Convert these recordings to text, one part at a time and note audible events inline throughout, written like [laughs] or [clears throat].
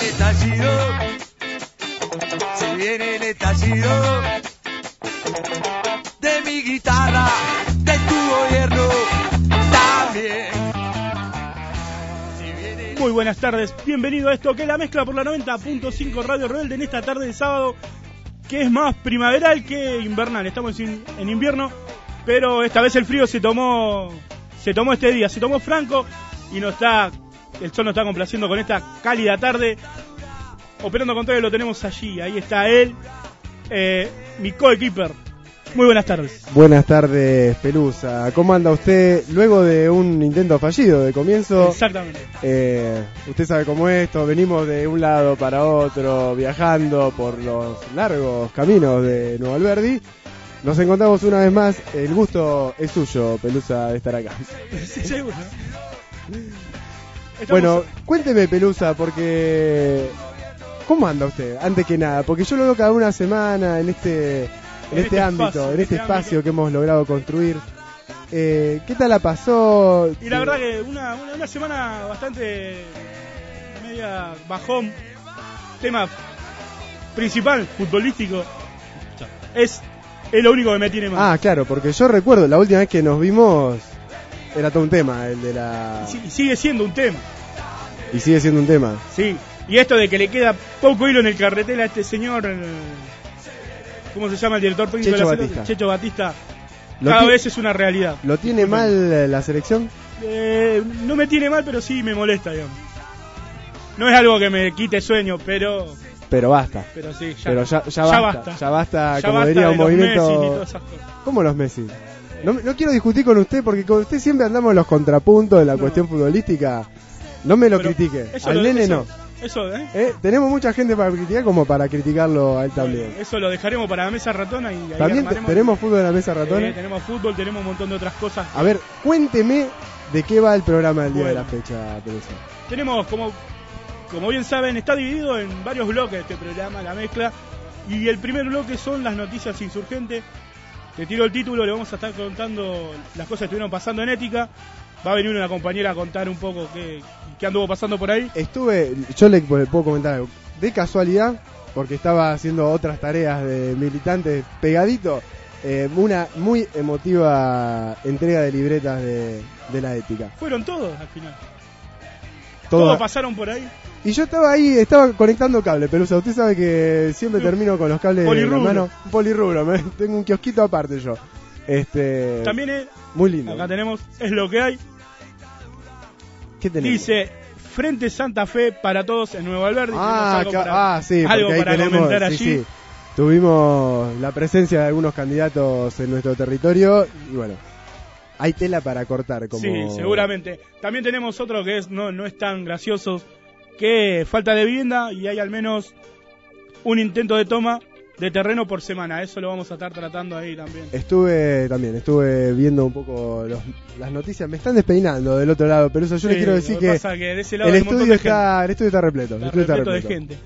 el estallido, se viene el estallido de mi guitarra, de tu gobierno también. Muy buenas tardes, bienvenido a esto que es la mezcla por la 90.5 Radio Rebelde en esta tarde de sábado que es más primaveral que invernal. Estamos en, invierno, pero esta vez el frío se tomó se tomó este día, se tomó franco y no está el sol nos está complaciendo con esta cálida tarde. Operando con todo lo tenemos allí, ahí está él, eh, mi coequiper. Muy buenas tardes. Buenas tardes, Pelusa. ¿Cómo anda usted luego de un intento fallido de comienzo? Exactamente. Eh, usted sabe cómo es esto, venimos de un lado para otro, viajando por los largos caminos de Nuevo Alberdi. Nos encontramos una vez más, el gusto es suyo, Pelusa, de estar acá. [laughs] Sí, seguro. Estamos- Bueno, cuénteme, Pelusa, porque... ¿Cómo anda usted? Antes que nada, porque yo lo veo cada una semana en este, en En este, este ámbito, espacio, en en este este espacio ámbito. que hemos logrado construir. Eh, ¿Qué tal la pasó? Y la verdad que una, una, una semana bastante media bajón. Tema principal, futbolístico, es, es lo único que me tiene mal. Ah, claro, porque yo recuerdo, la última vez que nos vimos era todo un tema, el de la... Y si- y sigue siendo un tema, Y sigue siendo un tema. sí. Y esto de que le queda poco hilo en el carretel a este señor, eh, ¿cómo se llama el director técnico Checho de la? Batista. Checho Batista. Lo Cada vez es una realidad. ¿Lo tiene mal la selección? Eh, no me tiene mal, pero sí me molesta, digamos. No es algo que me quite sueño, pero, Pero basta. pero sí, ya, Pero ya, ya, ya basta. Ya basta, Ya como basta diría de un los movimiento... Messi y todas esas cosas. ¿Cómo los Messi? No, no quiero discutir con usted porque con usted siempre andamos en los contrapuntos de la No. cuestión futbolística. No me lo Pero critique. Al lo- nene eso- no. Eso, ¿eh? Eh, Tenemos mucha gente para criticar como para criticarlo a él también. Bueno, eso lo dejaremos para la mesa ratona y ahí También armaremos- tenemos fútbol en la mesa Eh, ratona. tenemos fútbol, tenemos un montón de otras cosas. A ver, cuénteme de qué va el programa del día Bueno. de la fecha, Pelusa. Tenemos, como, como bien saben, está dividido en varios bloques este programa, la mezcla. Y el primer bloque son las noticias insurgentes. Te tiro el título, le vamos a estar contando las cosas que estuvieron pasando en ética. Va a venir una compañera a contar un poco qué, qué anduvo pasando por ahí. Estuve, yo le puedo comentar algo. De casualidad, porque estaba haciendo otras tareas de militante pegadito, eh, una muy emotiva entrega de libretas de, de la ética. Fueron todos al final. Toda- Todos pasaron por ahí. Y yo estaba ahí, estaba conectando cable, Pelusa. Usted sabe que siempre No. termino con los cables la Polirrubro. mano. Un polirrubro, me- [laughs] tengo un kiosquito aparte yo. Este, También es, muy lindo. acá tenemos, es lo que hay. ¿Qué tenemos? Dice Frente Santa Fe para todos en Nuevo Alberdi. Ah, algo para- ah, sí, algo ahí para tenemos, comentar sí, allí. sí. Tuvimos la presencia de algunos candidatos en nuestro territorio y bueno, hay tela para cortar. Como... Sí, seguramente. También tenemos otro que es no, no es tan gracioso, que falta de vivienda y hay al menos un intento de toma de terreno por semana. Eso lo vamos a estar tratando ahí también. Estuve también, estuve viendo un poco los- las noticias. Me están despeinando del otro lado, pero eso yo le Sí, quiero lo decir que que pasa que de ese lado el estudio, está, el estudio está repleto. el estudio está repleto de repleto. gente.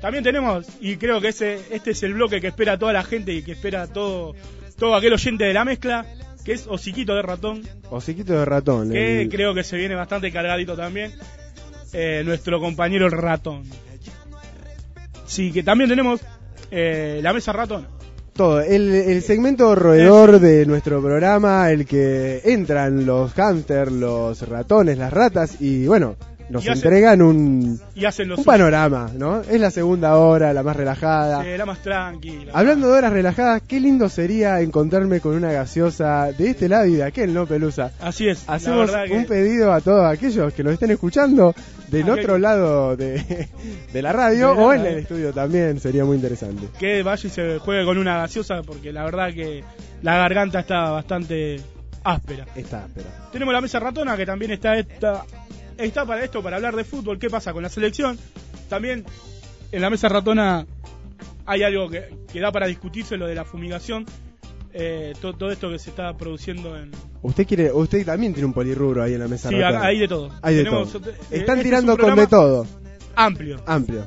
También tenemos, y creo que ese, este es el bloque que espera toda la gente y que espera todo, todo aquel oyente de la mezcla, que es Osiquito de Ratón, Osiquito de ratón. que el- creo que se viene bastante cargadito también. eh, nuestro compañero el ratón. Sí, que también tenemos eh, la mesa ratón. Todo, el, el segmento roedor de nuestro programa, el que entran los hámsters, los ratones, las ratas y bueno, nos Y entregan un, Y hacen los un panorama, ¿no? Es la segunda hora, la más relajada. la más tranquila. Hablando de horas relajadas, qué lindo sería encontrarme con una gaseosa de este lado y de aquel, ¿no, Pelusa? Así es. Hacemos verdad que- un pedido a todos aquellos que nos estén escuchando del Aquel- otro lado de, [laughs] de la radio De la o en radio. el estudio también, sería muy interesante. que vaya y se juegue con una gaseosa porque la verdad que la garganta está bastante áspera. Está, pero... Tenemos la mesa ratona que también está esta, está para esto, para hablar de fútbol, qué pasa con la selección. También en la mesa ratona hay algo que, que da para discutirse, lo de la fumigación. eh, to- todo esto que se está produciendo en... Usted quiere, usted también tiene un polirrubro ahí en la mesa. Sí, ratona. hay de todo. Hay de Tenemos todo. eh, Están este es tirando un con de todo, Amplio. amplio.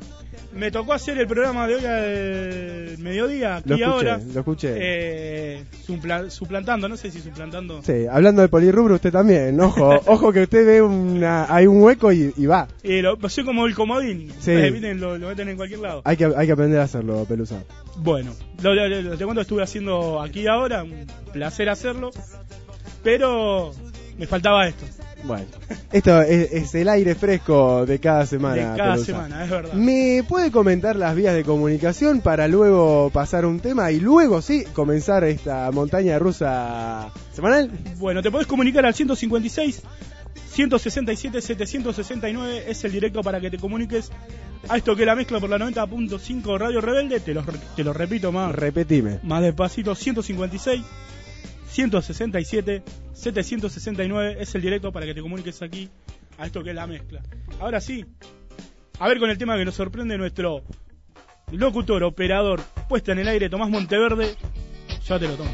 Me tocó hacer el programa de hoy al mediodía, aquí Lo escuché, ahora. lo escuché. Eh, supla- suplantando, no sé si suplantando. Sí, hablando de polirrubro, usted también. Ojo, [laughs] ojo que usted ve una, hay un hueco y, y va. Eh, lo, soy como el comodín. Sí. Eh, ¿viste? Lo, lo meten en cualquier lado. Hay que, hay que aprender a hacerlo, Pelusa. Bueno, lo, lo, lo- te cuento, estuve haciendo aquí y ahora, un placer hacerlo, pero me faltaba esto, Bueno, esto es, es el aire fresco de cada semana. de cada Pelusa. semana, es verdad. ¿Me puede comentar las vías de comunicación para luego pasar un tema y luego sí comenzar esta montaña rusa semanal? Bueno, te podés comunicar al 156 167 769, es el directo para que te comuniques a esto que la mezcla por la 90.5 Radio Rebelde, te lo, te lo repito más, Repetime. más despacito, 156 167 769 es el directo para que te comuniques aquí a esto que es la mezcla. Ahora sí, a ver con el tema que nos sorprende nuestro locutor, operador, puesta en el aire, Tomás Monteverde, ya te lo tomo.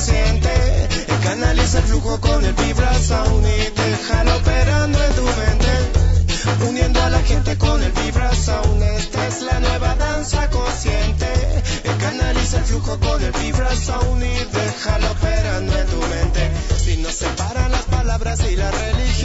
Consciente. Canaliza el flujo con el vibrazón y déjalo operando en tu mente uniendo a la gente con el vibrazón. Esta es la nueva danza consciente. Canaliza el flujo con el vibrazón y déjalo operando en tu mente. Si nos separan las palabras y la religión,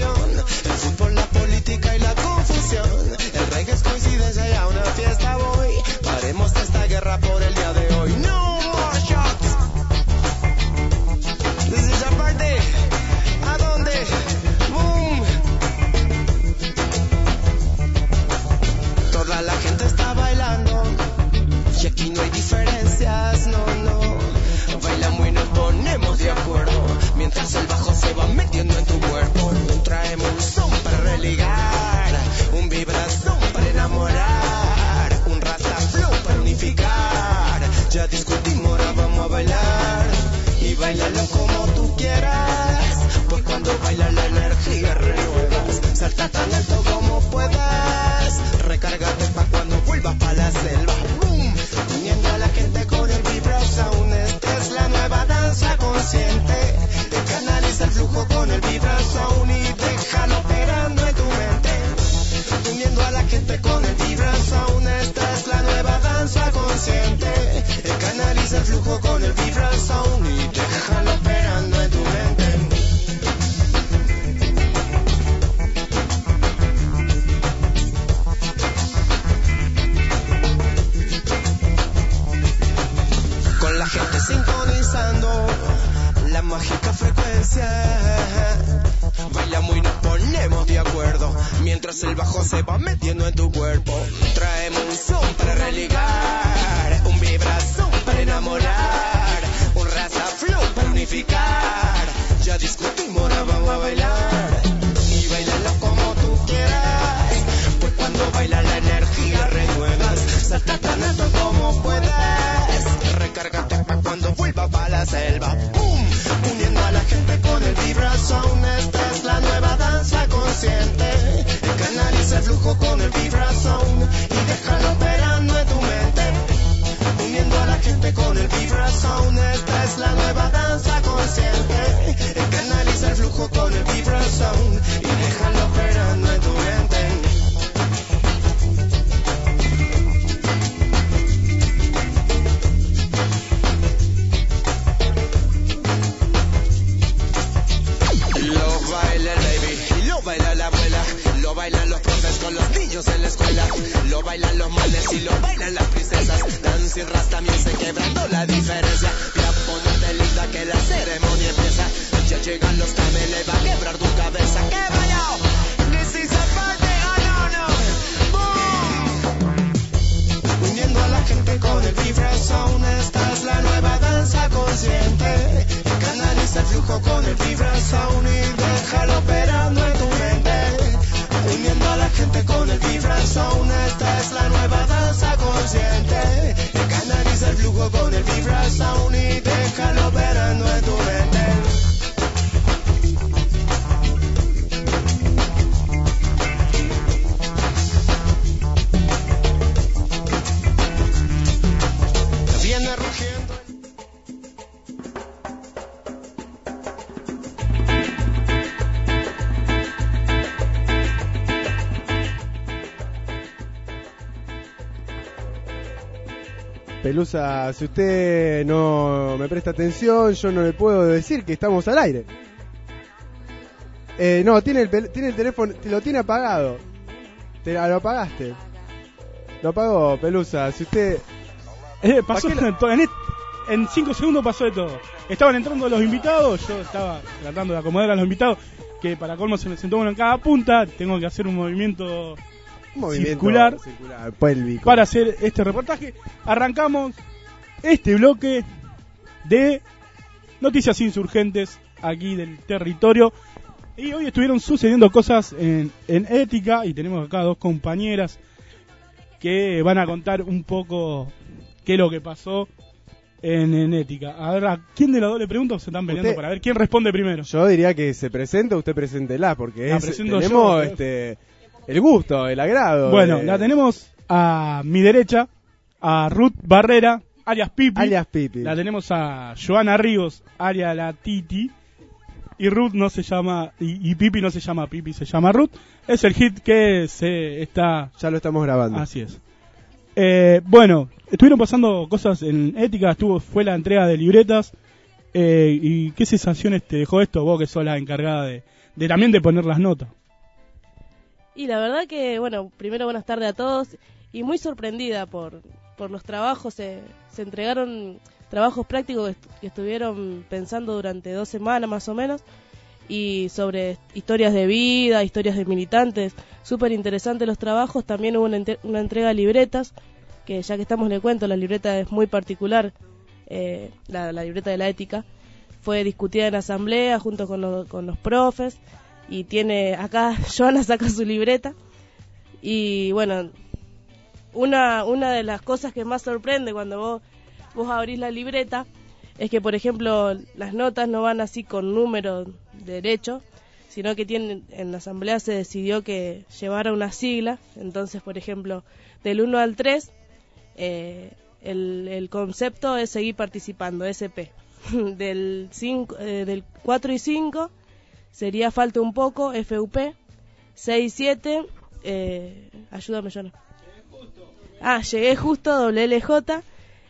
Pelusa, si usted no me presta atención, yo no le puedo decir que estamos al aire. Eh, no, tiene el, tiene el teléfono, lo tiene apagado. Te, lo apagaste. Lo apagó, Pelusa. Si usted. Eh, pasó ¿Pa' qué la- [laughs] en, en, est- en cinco segundos pasó de todo. Estaban entrando los invitados, yo estaba tratando de acomodar a los invitados, que para colmo se me sentó uno en cada punta, tengo que hacer Un movimiento Circular. para hacer este reportaje. Arrancamos este bloque de noticias insurgentes aquí del territorio. Y hoy estuvieron sucediendo cosas en, en ética y tenemos acá dos compañeras que van a contar un poco qué es lo que pasó en, en ética. A ver, ¿a quién de los dos le pregunto? Se están peleando Usted- para ver quién responde primero. Yo diría que se presenta, usted preséntela, porque es- tenemos yo. este, el gusto, el agrado. Bueno, de- la tenemos a mi derecha, a Ruth Barrera, alias Pipi. Alias Pipi. La tenemos a Joana Ríos, área la Titi. Y Ruth no se llama, y, y Pipi no se llama Pipi, se llama Ruth. Es el hit que se está. Ya lo estamos grabando. Así es. Eh, bueno, estuvieron pasando cosas en ética, estuvo, fue la entrega de libretas. Eh, ¿Y qué sensaciones te dejó esto, vos que sos la encargada de, de también de poner las notas? Y la verdad que, bueno, primero buenas tardes a todos y muy sorprendida por, por los trabajos. Se, se entregaron trabajos prácticos que, estu- que estuvieron pensando durante dos semanas más o menos y sobre historias de vida, historias de militantes. Súper interesantes los trabajos. También hubo una, entrega de libretas, que ya que estamos le cuento, la libreta es muy particular, eh, la, libreta de la ética. Fue discutida en asamblea junto con, con los profes y tiene acá [laughs] Joana saca su libreta. Y bueno una una de las cosas que más sorprende cuando vos vos abrís la libreta es que por ejemplo las notas no van así con número derecho sino que tienen en la asamblea se decidió que llevara una sigla. Entonces por ejemplo del 1 al 3 eh, el, el concepto es seguir participando SP [laughs] del, cinco, eh, del 4 y 5 sería falta un poco, FUP, 6 y 7, eh, ayúdame yo no. Ah, llegué justo, WLJ,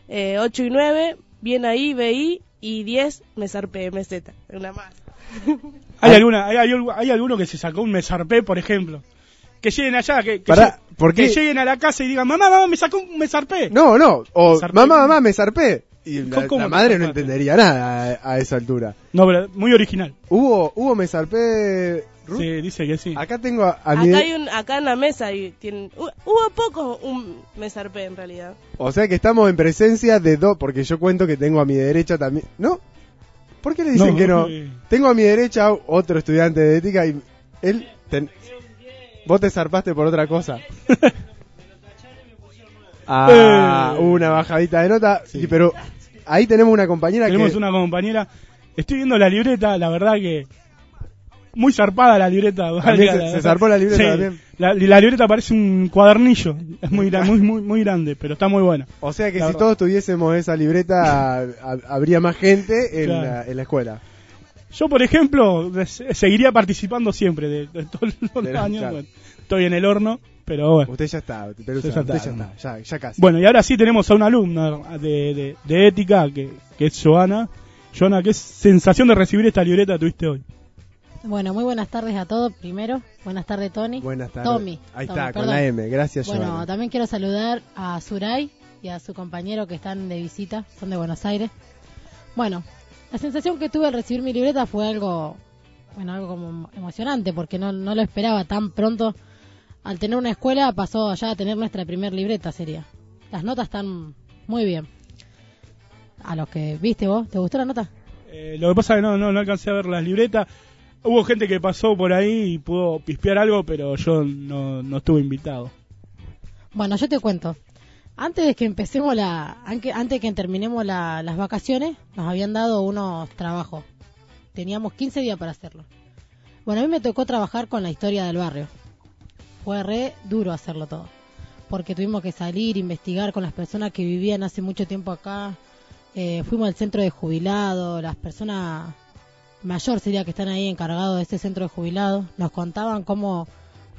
eh, 8 y 9, bien ahí, BI, y 10, me zarpé, MZ, una más. [laughs] ¿Hay, alguna, hay, hay, hay alguno que se sacó un mesarpé, por ejemplo? Que lleguen allá, que, que, Pará, lleguen a la casa y digan, mamá, mamá, me sacó un mesarpé. No, no. O, Zarpé. mamá, mamá, me zarpé. Y la, ¿Cómo la te madre no entendería nada a, a esa altura. No, pero muy original. Hubo, hubo me zarpé. Ruth? Sí, dice que sí. Acá tengo a, a mi Acá, de- hay un, acá en la mesa y tienen, hu- hubo poco un me zarpé en realidad. O sea que estamos en presencia de dos, porque yo cuento que tengo a mi derecha también. ¿No? ¿Por qué le dicen No, que no? eh. Tengo a mi derecha otro estudiante de ética y él... ten- Vos te zarpaste por otra cosa. [laughs] Ah, Eh. una bajadita de nota, sí, pero ahí tenemos una compañera Tenemos que... una compañera. Estoy viendo la libreta, la verdad que. Muy zarpada la libreta. Valga se- se zarpó la libreta Sí, también. La, la libreta parece un cuadernillo. Es muy, muy, muy, muy grande, pero está muy buena. O sea que La si verdad. todos tuviésemos esa libreta, ha- habría más gente en, Claro. la, en la escuela. Yo, por ejemplo, se- seguiría participando siempre de, de todos los De la- años. Bueno, estoy en el horno, pero bueno. Usted ya está, Ya está. usted ya está, ya, ya casi. Bueno, y ahora sí tenemos a una alumna de, de, de ética, que, que es Joana. Joana, ¿qué sensación de recibir esta libreta tuviste hoy? Bueno, muy buenas tardes a todos. Primero, buenas tardes, Tony. Buenas tardes. Tommy. Ahí Tommy, está, con la M. Gracias, Bueno, también quiero saludar a Suray y a su compañero que están de visita, son de Buenos Aires. Bueno, la sensación que tuve al recibir mi libreta fue algo, bueno, algo como emocionante, porque no, no lo esperaba tan pronto. Al tener una escuela pasó ya a tener nuestra primer libreta, sería. Las notas están muy bien. A los que viste vos, ¿te gustó la nota? Eh, lo que pasa es que no, no, no alcancé a ver las libretas. Hubo gente que pasó por ahí y pudo pispear algo, pero yo no, no estuve invitado. Bueno, yo te cuento. Antes de que empecemos la, antes de que terminemos la- las vacaciones, nos habían dado unos trabajos. Teníamos 15 días para hacerlo. Bueno, a mí me tocó trabajar con la historia del barrio. Fue re duro hacerlo todo. Porque tuvimos que salir, investigar con las personas que vivían hace mucho tiempo acá. Eh, fuimos al centro de jubilados, las personas mayor sería que están ahí encargados de este centro de jubilados. Nos contaban cómo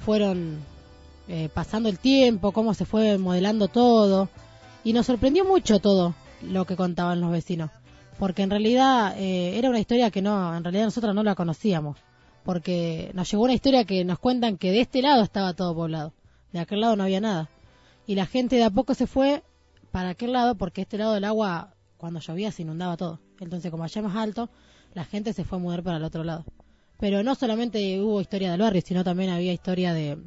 fueron eh, pasando el tiempo, cómo se fue modelando todo. Y nos sorprendió mucho todo lo que contaban los vecinos, porque en realidad eh, era una historia que no, en realidad nosotros no la conocíamos, porque nos llegó una historia que nos cuentan que de este lado estaba todo poblado, de aquel lado no había nada. Y la gente de a poco se fue para aquel lado porque este lado del agua cuando llovía se inundaba todo. Entonces como allá más alto, la gente se fue a mudar para el otro lado. Pero no solamente hubo historia del barrio, sino también había historia de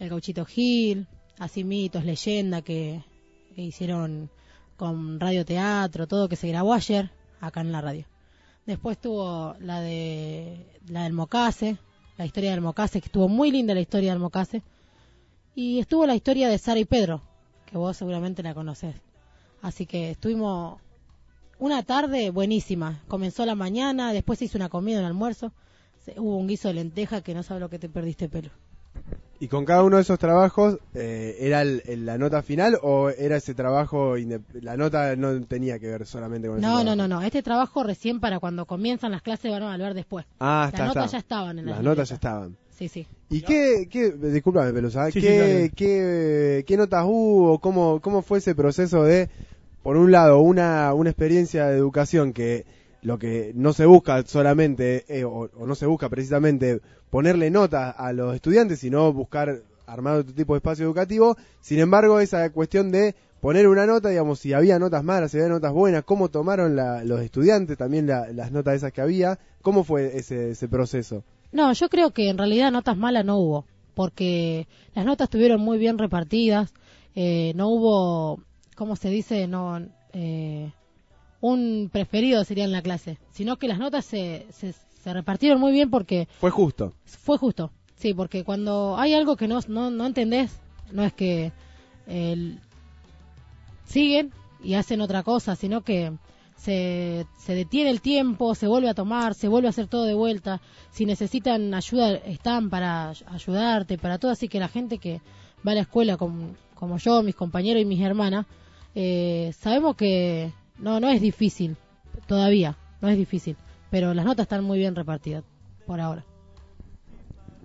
el gauchito Gil, así mitos, leyenda que, que hicieron con radioteatro, todo que se grabó ayer acá en la radio. Después tuvo la de la del Mocase, la historia del Mocase, que estuvo muy linda la historia del Mocase. Y estuvo la historia de Sara y Pedro, que vos seguramente la conocés. Así que estuvimos una tarde buenísima. Comenzó la mañana, después se hizo una comida, un almuerzo. Hubo un guiso de lenteja que no sabes lo que te perdiste, pelo. ¿Y con cada uno de esos trabajos eh, era el- el- la nota final o era ese trabajo, inde- la nota no tenía que ver solamente con No, no, trabajo? no, no. Este trabajo recién para cuando comienzan las clases van a hablar después. Ah, Las está, notas está. ya estaban en Las las notas ya estaban. Sí, sí. ¿Y qué, qué, discúlpame, Pelusa, Sí, ¿qué, qué, qué notas hubo? ¿Cómo, ¿Cómo fue ese proceso de, por un lado, una, una experiencia de educación que lo que no se busca solamente, eh, o, no se busca precisamente ponerle notas a los estudiantes, sino buscar armar otro tipo de espacio educativo. Sin embargo, esa cuestión de poner una nota, digamos, si había notas malas, si había notas buenas, cómo tomaron la- los estudiantes también la- las notas esas que había, ¿cómo fue ese, ese proceso? No, yo creo que en realidad notas malas no hubo, porque las notas estuvieron muy bien repartidas, eh, no hubo, ¿cómo se dice? No, eh, un preferido sería en la clase, sino que las notas se, se, se repartieron muy bien porque Fue justo. fue justo, sí, porque cuando hay algo que no, no, no entendés, no es que el- siguen y hacen otra cosa, sino que se, se detiene el tiempo, se vuelve a tomar, se vuelve a hacer todo de vuelta. Si necesitan ayuda, están para ayudarte, para todo. Así que la gente que va a la escuela, como, como yo, mis compañeros y mis hermanas, eh, sabemos que no, no es difícil, todavía, no es difícil. Pero las notas están muy bien repartidas, por ahora.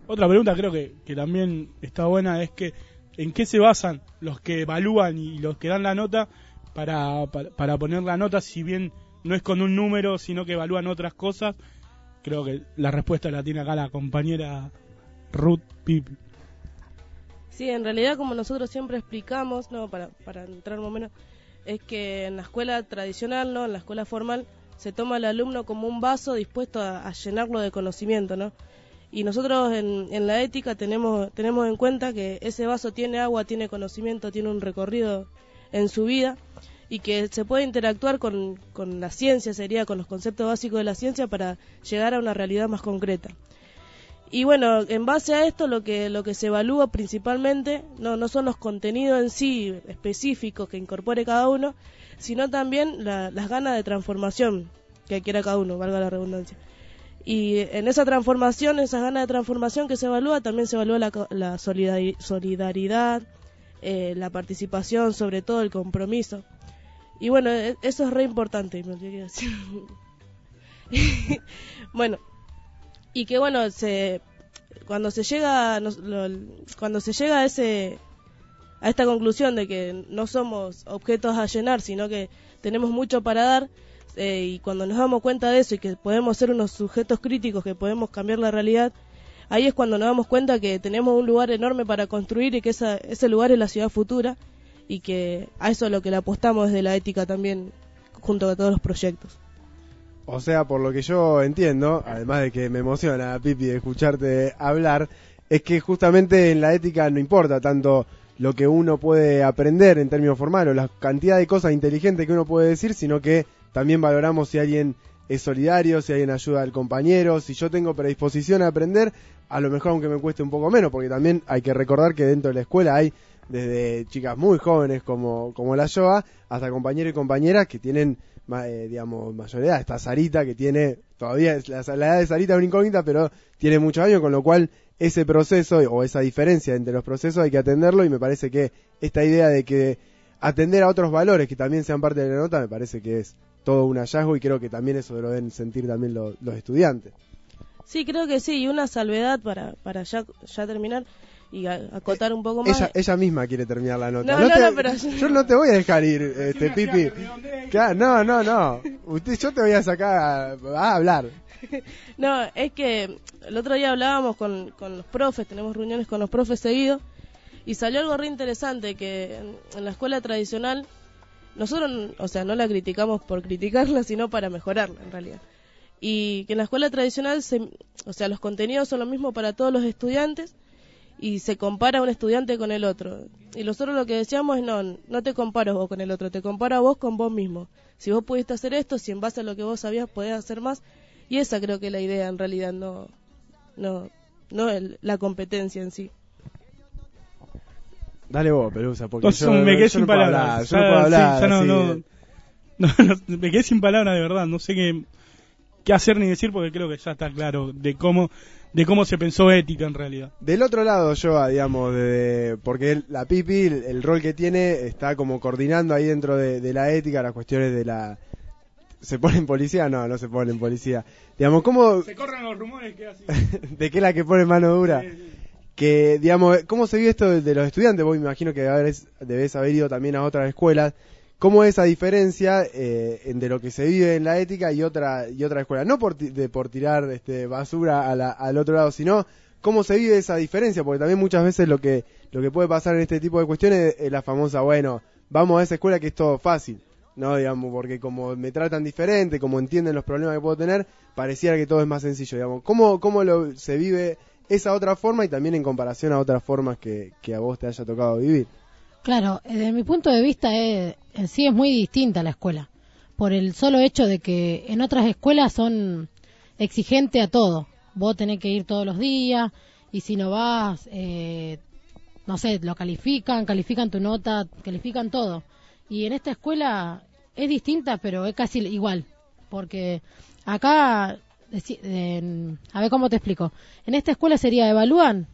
Otra pregunta creo que, que también está buena es que en qué se basan los que evalúan y los que dan la nota para, para, para poner la nota, si bien no es con un número, sino que evalúan otras cosas. Creo que la respuesta la tiene acá la compañera Ruth Pipi. Sí, en realidad como nosotros siempre explicamos, no, para, para entrar más o menos, es que en la escuela tradicional, no, en la escuela formal, se toma al alumno como un vaso dispuesto a, llenarlo de conocimiento, ¿no? Y nosotros en, en la ética tenemos, tenemos en cuenta que ese vaso tiene agua, tiene conocimiento, tiene un recorrido en su vida y que se puede interactuar con, con la ciencia, sería con los conceptos básicos de la ciencia para llegar a una realidad más concreta. Y bueno, en base a esto lo que lo que se evalúa principalmente no no son los contenidos en sí específicos que incorpore cada uno, sino también la- las ganas de transformación que quiera cada uno, valga la redundancia. Y en esa transformación, esas ganas de transformación que se evalúa, también se evalúa la, la solidari- solidaridad, eh, la participación, sobre todo el compromiso. Y bueno, e- eso es re importante, me decir. [laughs] bueno, y que bueno se cuando se llega lo- cuando se llega a ese a esta conclusión de que no somos objetos a llenar sino que tenemos mucho para dar eh, y cuando nos damos cuenta de eso y que podemos ser unos sujetos críticos que podemos cambiar la realidad ahí es cuando nos damos cuenta que tenemos un lugar enorme para construir y que esa- ese lugar es la ciudad futura y que a eso es lo que le apostamos desde la ética también junto a todos los proyectos O sea, por lo que yo entiendo, además de que me emociona, Pipi, escucharte hablar, es que justamente en la ética no importa tanto lo que uno puede aprender en términos formales o la cantidad de cosas inteligentes que uno puede decir, sino que también valoramos si alguien es solidario, si alguien ayuda al compañero, si yo tengo predisposición a aprender, a lo mejor aunque me cueste un poco menos, porque también hay que recordar que dentro de la escuela hay desde chicas muy jóvenes como, como la Joa, hasta compañeros y compañeras que tienen, eh, digamos, mayor edad. Está Sarita, que tiene, todavía la, la edad de Sarita es una incógnita, pero tiene muchos años, con lo cual ese proceso o esa diferencia entre los procesos hay que atenderlo y me parece que esta idea de que atender a otros valores que también sean parte de la nota me parece que es todo un hallazgo y creo que también eso lo deben sentir también lo- los estudiantes. Sí, creo que sí, y una salvedad para, para ya terminar, y a- acotar un poco más. Ella, ella misma quiere terminar la nota. No, no, te- no, pero- Yo no te voy a dejar ir, este, Pipi. Claro, no, no, no. Usted, yo te voy a sacar a, a hablar. [laughs] No, es que el otro día hablábamos con, con los profes, tenemos reuniones con los profes seguido, y salió algo re interesante, que en, en la escuela tradicional, nosotros, o sea, no la criticamos por criticarla, [laughs] sino para mejorarla, en realidad. Y que en la escuela tradicional, se, o sea, los contenidos son los mismos para todos los estudiantes, y se compara un estudiante con el otro. Y nosotros lo que decíamos es, no, no te comparo vos con el otro, te comparo a vos con vos mismo. Si vos pudiste hacer esto, si en base a lo que vos sabías podés hacer más, y esa creo que es la idea en realidad, no, no, no el- la competencia en sí. Dale vos, Pelusa, porque Entonces yo, me quedé yo sin no puedo palabras. hablar, yo Ya- no puedo sí, hablar. ya no- así. no- [laughs] no, no, me quedé sin palabras de verdad. No sé qué, qué hacer ni decir porque creo que ya está claro de cómo, de cómo se pensó ética en realidad. Del otro lado, yo, digamos, de, porque la Pipi, el, el rol que tiene, está como coordinando ahí dentro de, de la ética las cuestiones de la... ¿Se pone en policía? No, no se pone en policía. Digamos, ¿cómo, Se corren los rumores que así. [laughs] de qué es la que pone mano dura? que, digamos, ¿cómo se vive esto de, de los estudiantes? Vos me imagino que debes, debes haber ido también a otras escuelas. ¿Cómo es esa diferencia eh, entre lo que se vive en la ética y otra y otra escuela? No por, de, por tirar este, basura a la- al otro lado, sino cómo se vive esa diferencia, porque también muchas veces lo que, lo que puede pasar en este tipo de cuestiones es la famosa, bueno, vamos a esa escuela que es todo fácil. No, digamos, porque como me tratan diferente, como entienden los problemas que puedo tener, pareciera que todo es más sencillo, digamos. ¿Cómo, cómo lo, se vive esa otra forma y también en comparación a otras formas que, que a vos te haya tocado vivir? Claro, desde mi punto de vista en sí es muy distinta la escuela, por el solo hecho de que en otras escuelas son exigentes a todo. Vos tenés que ir todos los días y si no vas, eh, no sé, lo califican, califican tu nota, califican todo. Y en esta escuela es distinta, pero es casi igual, porque acá, a ver cómo te explico, en esta escuela sería evalúan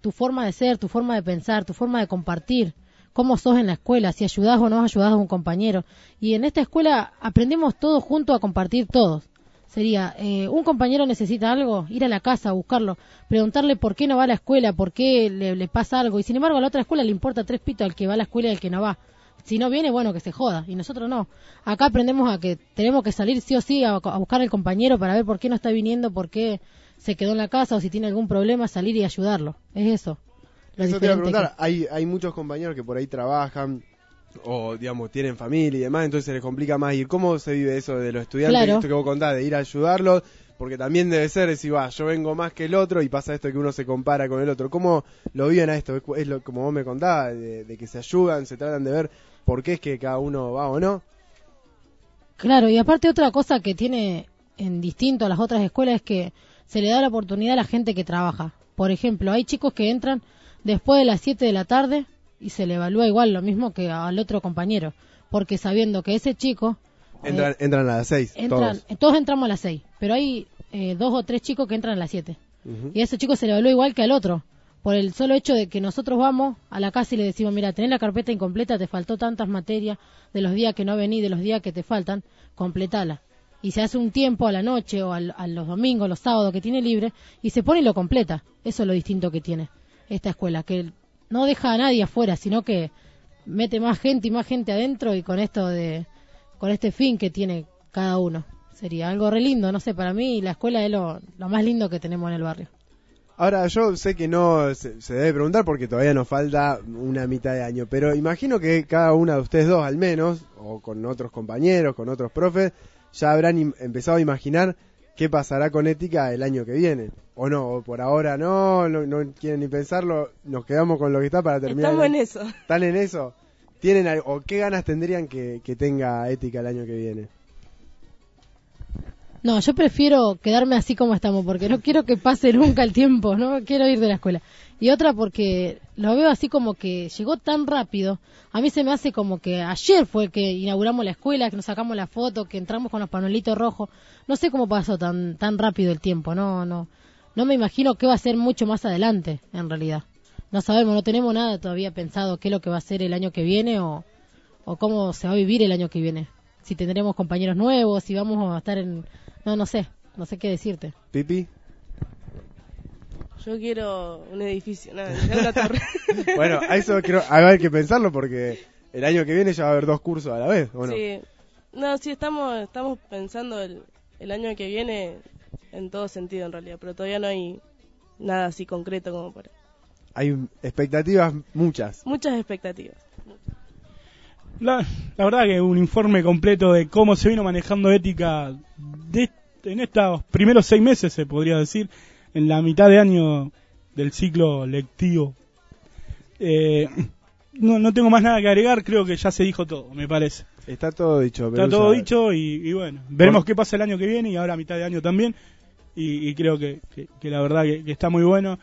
tu forma de ser, tu forma de pensar, tu forma de compartir, cómo sos en la escuela, si ayudás o no ayudás a un compañero. Y en esta escuela aprendemos todos juntos a compartir todos. Sería, eh, un compañero necesita algo, ir a la casa a buscarlo, preguntarle por qué no va a la escuela, por qué le, pasa algo. Y sin embargo a la otra escuela le importa tres pitos al que va a la escuela y al que no va. Si no viene, bueno, que se joda. Y nosotros no. Acá aprendemos a que tenemos que salir sí o sí a, a buscar al compañero para ver por qué no está viniendo, por qué se quedó en la casa o si tiene algún problema, salir y ayudarlo. Es eso. Lo Eso te iba a preguntar, hay, hay muchos compañeros que por ahí trabajan o, digamos, tienen familia y demás, entonces se les complica más ir. ¿Cómo se vive eso de los estudiantes? Claro. Esto que vos contás, de ir a ayudarlos, porque también debe ser decir, va, yo vengo más que el otro y pasa esto que uno se compara con el otro. ¿Cómo lo viven a esto? Es, es lo, como vos me contabas, de, de que se ayudan, se tratan de ver por qué es que cada uno va o no. Claro, y aparte otra cosa que tiene en distinto a las otras escuelas es que se le da la oportunidad a la gente que trabaja. Por ejemplo, hay chicos que entran después de las 7 de la tarde y se le evalúa igual lo mismo que al otro compañero, porque sabiendo que ese chico eh, Entran, entran a las seis, entran, todos. todos entramos a las 6, pero hay eh, dos o tres chicos que entran a las 7. Ujú. Y a ese chico se le evalúa igual que al otro, por el solo hecho de que nosotros vamos a la casa y le decimos, mira, tenés la carpeta incompleta, te faltó tantas materias de los días que no vení, de los días que te faltan, completala. Y se hace un tiempo a la noche o al- a los domingos, los sábados que tiene libre, y se pone y lo completa. Eso es lo distinto que tiene esta escuela, que no deja a nadie afuera, sino que mete más gente y más gente adentro y con esto de, con este fin que tiene cada uno. Sería algo re lindo, no sé, para mí la escuela es lo, lo más lindo que tenemos en el barrio. Ahora, yo sé que no se, se debe preguntar porque todavía nos falta una mitad de año, pero imagino que cada una de ustedes dos al menos, o con otros compañeros, con otros profes, ya habrán empezado a imaginar qué pasará con ética el año que viene. O no, o por ahora no, no, no quieren ni pensarlo, nos quedamos con lo que está para terminar. Estamos en eso. ¿Están en eso? ¿Tienen al- o qué ganas tendrían que, que tenga ética el año que viene? No, yo prefiero quedarme así como estamos, porque no quiero que pase nunca el tiempo, no quiero ir de la escuela. Y otra porque lo veo así como que llegó tan rápido, a mí se me hace como que ayer fue que inauguramos la escuela, que nos sacamos la foto, que entramos con los panuelitos rojos, no sé cómo pasó tan tan rápido el tiempo, no no no me imagino qué va a ser mucho más adelante, en realidad. No sabemos, no tenemos nada todavía pensado qué es lo que va a ser el año que viene o, o cómo se va a vivir el año que viene. Si tendremos compañeros nuevos, si vamos a estar en... No, no sé, no sé qué decirte. ¿Pipi? Yo quiero un edificio, nada, una torre. [laughs] Bueno, a eso quiero, hay que pensarlo porque el año que viene ya va a haber dos cursos a la vez, ¿o no? Sí. No, sí, estamos, estamos pensando el, el año que viene en todo sentido en realidad, pero todavía no hay nada así concreto como para... Hay expectativas muchas. Muchas expectativas. La, la verdad que un informe completo de cómo se vino manejando ética de, en estos primeros seis meses, se podría decir, en la mitad de año del ciclo lectivo. Eh, no, no tengo más nada que agregar, creo que ya se dijo todo, me parece. Está todo dicho. Está todo dicho y, y bueno, veremos qué pasa el año que viene y ahora a mitad de año también. Y, y creo que, que, que la verdad que, que está muy bueno.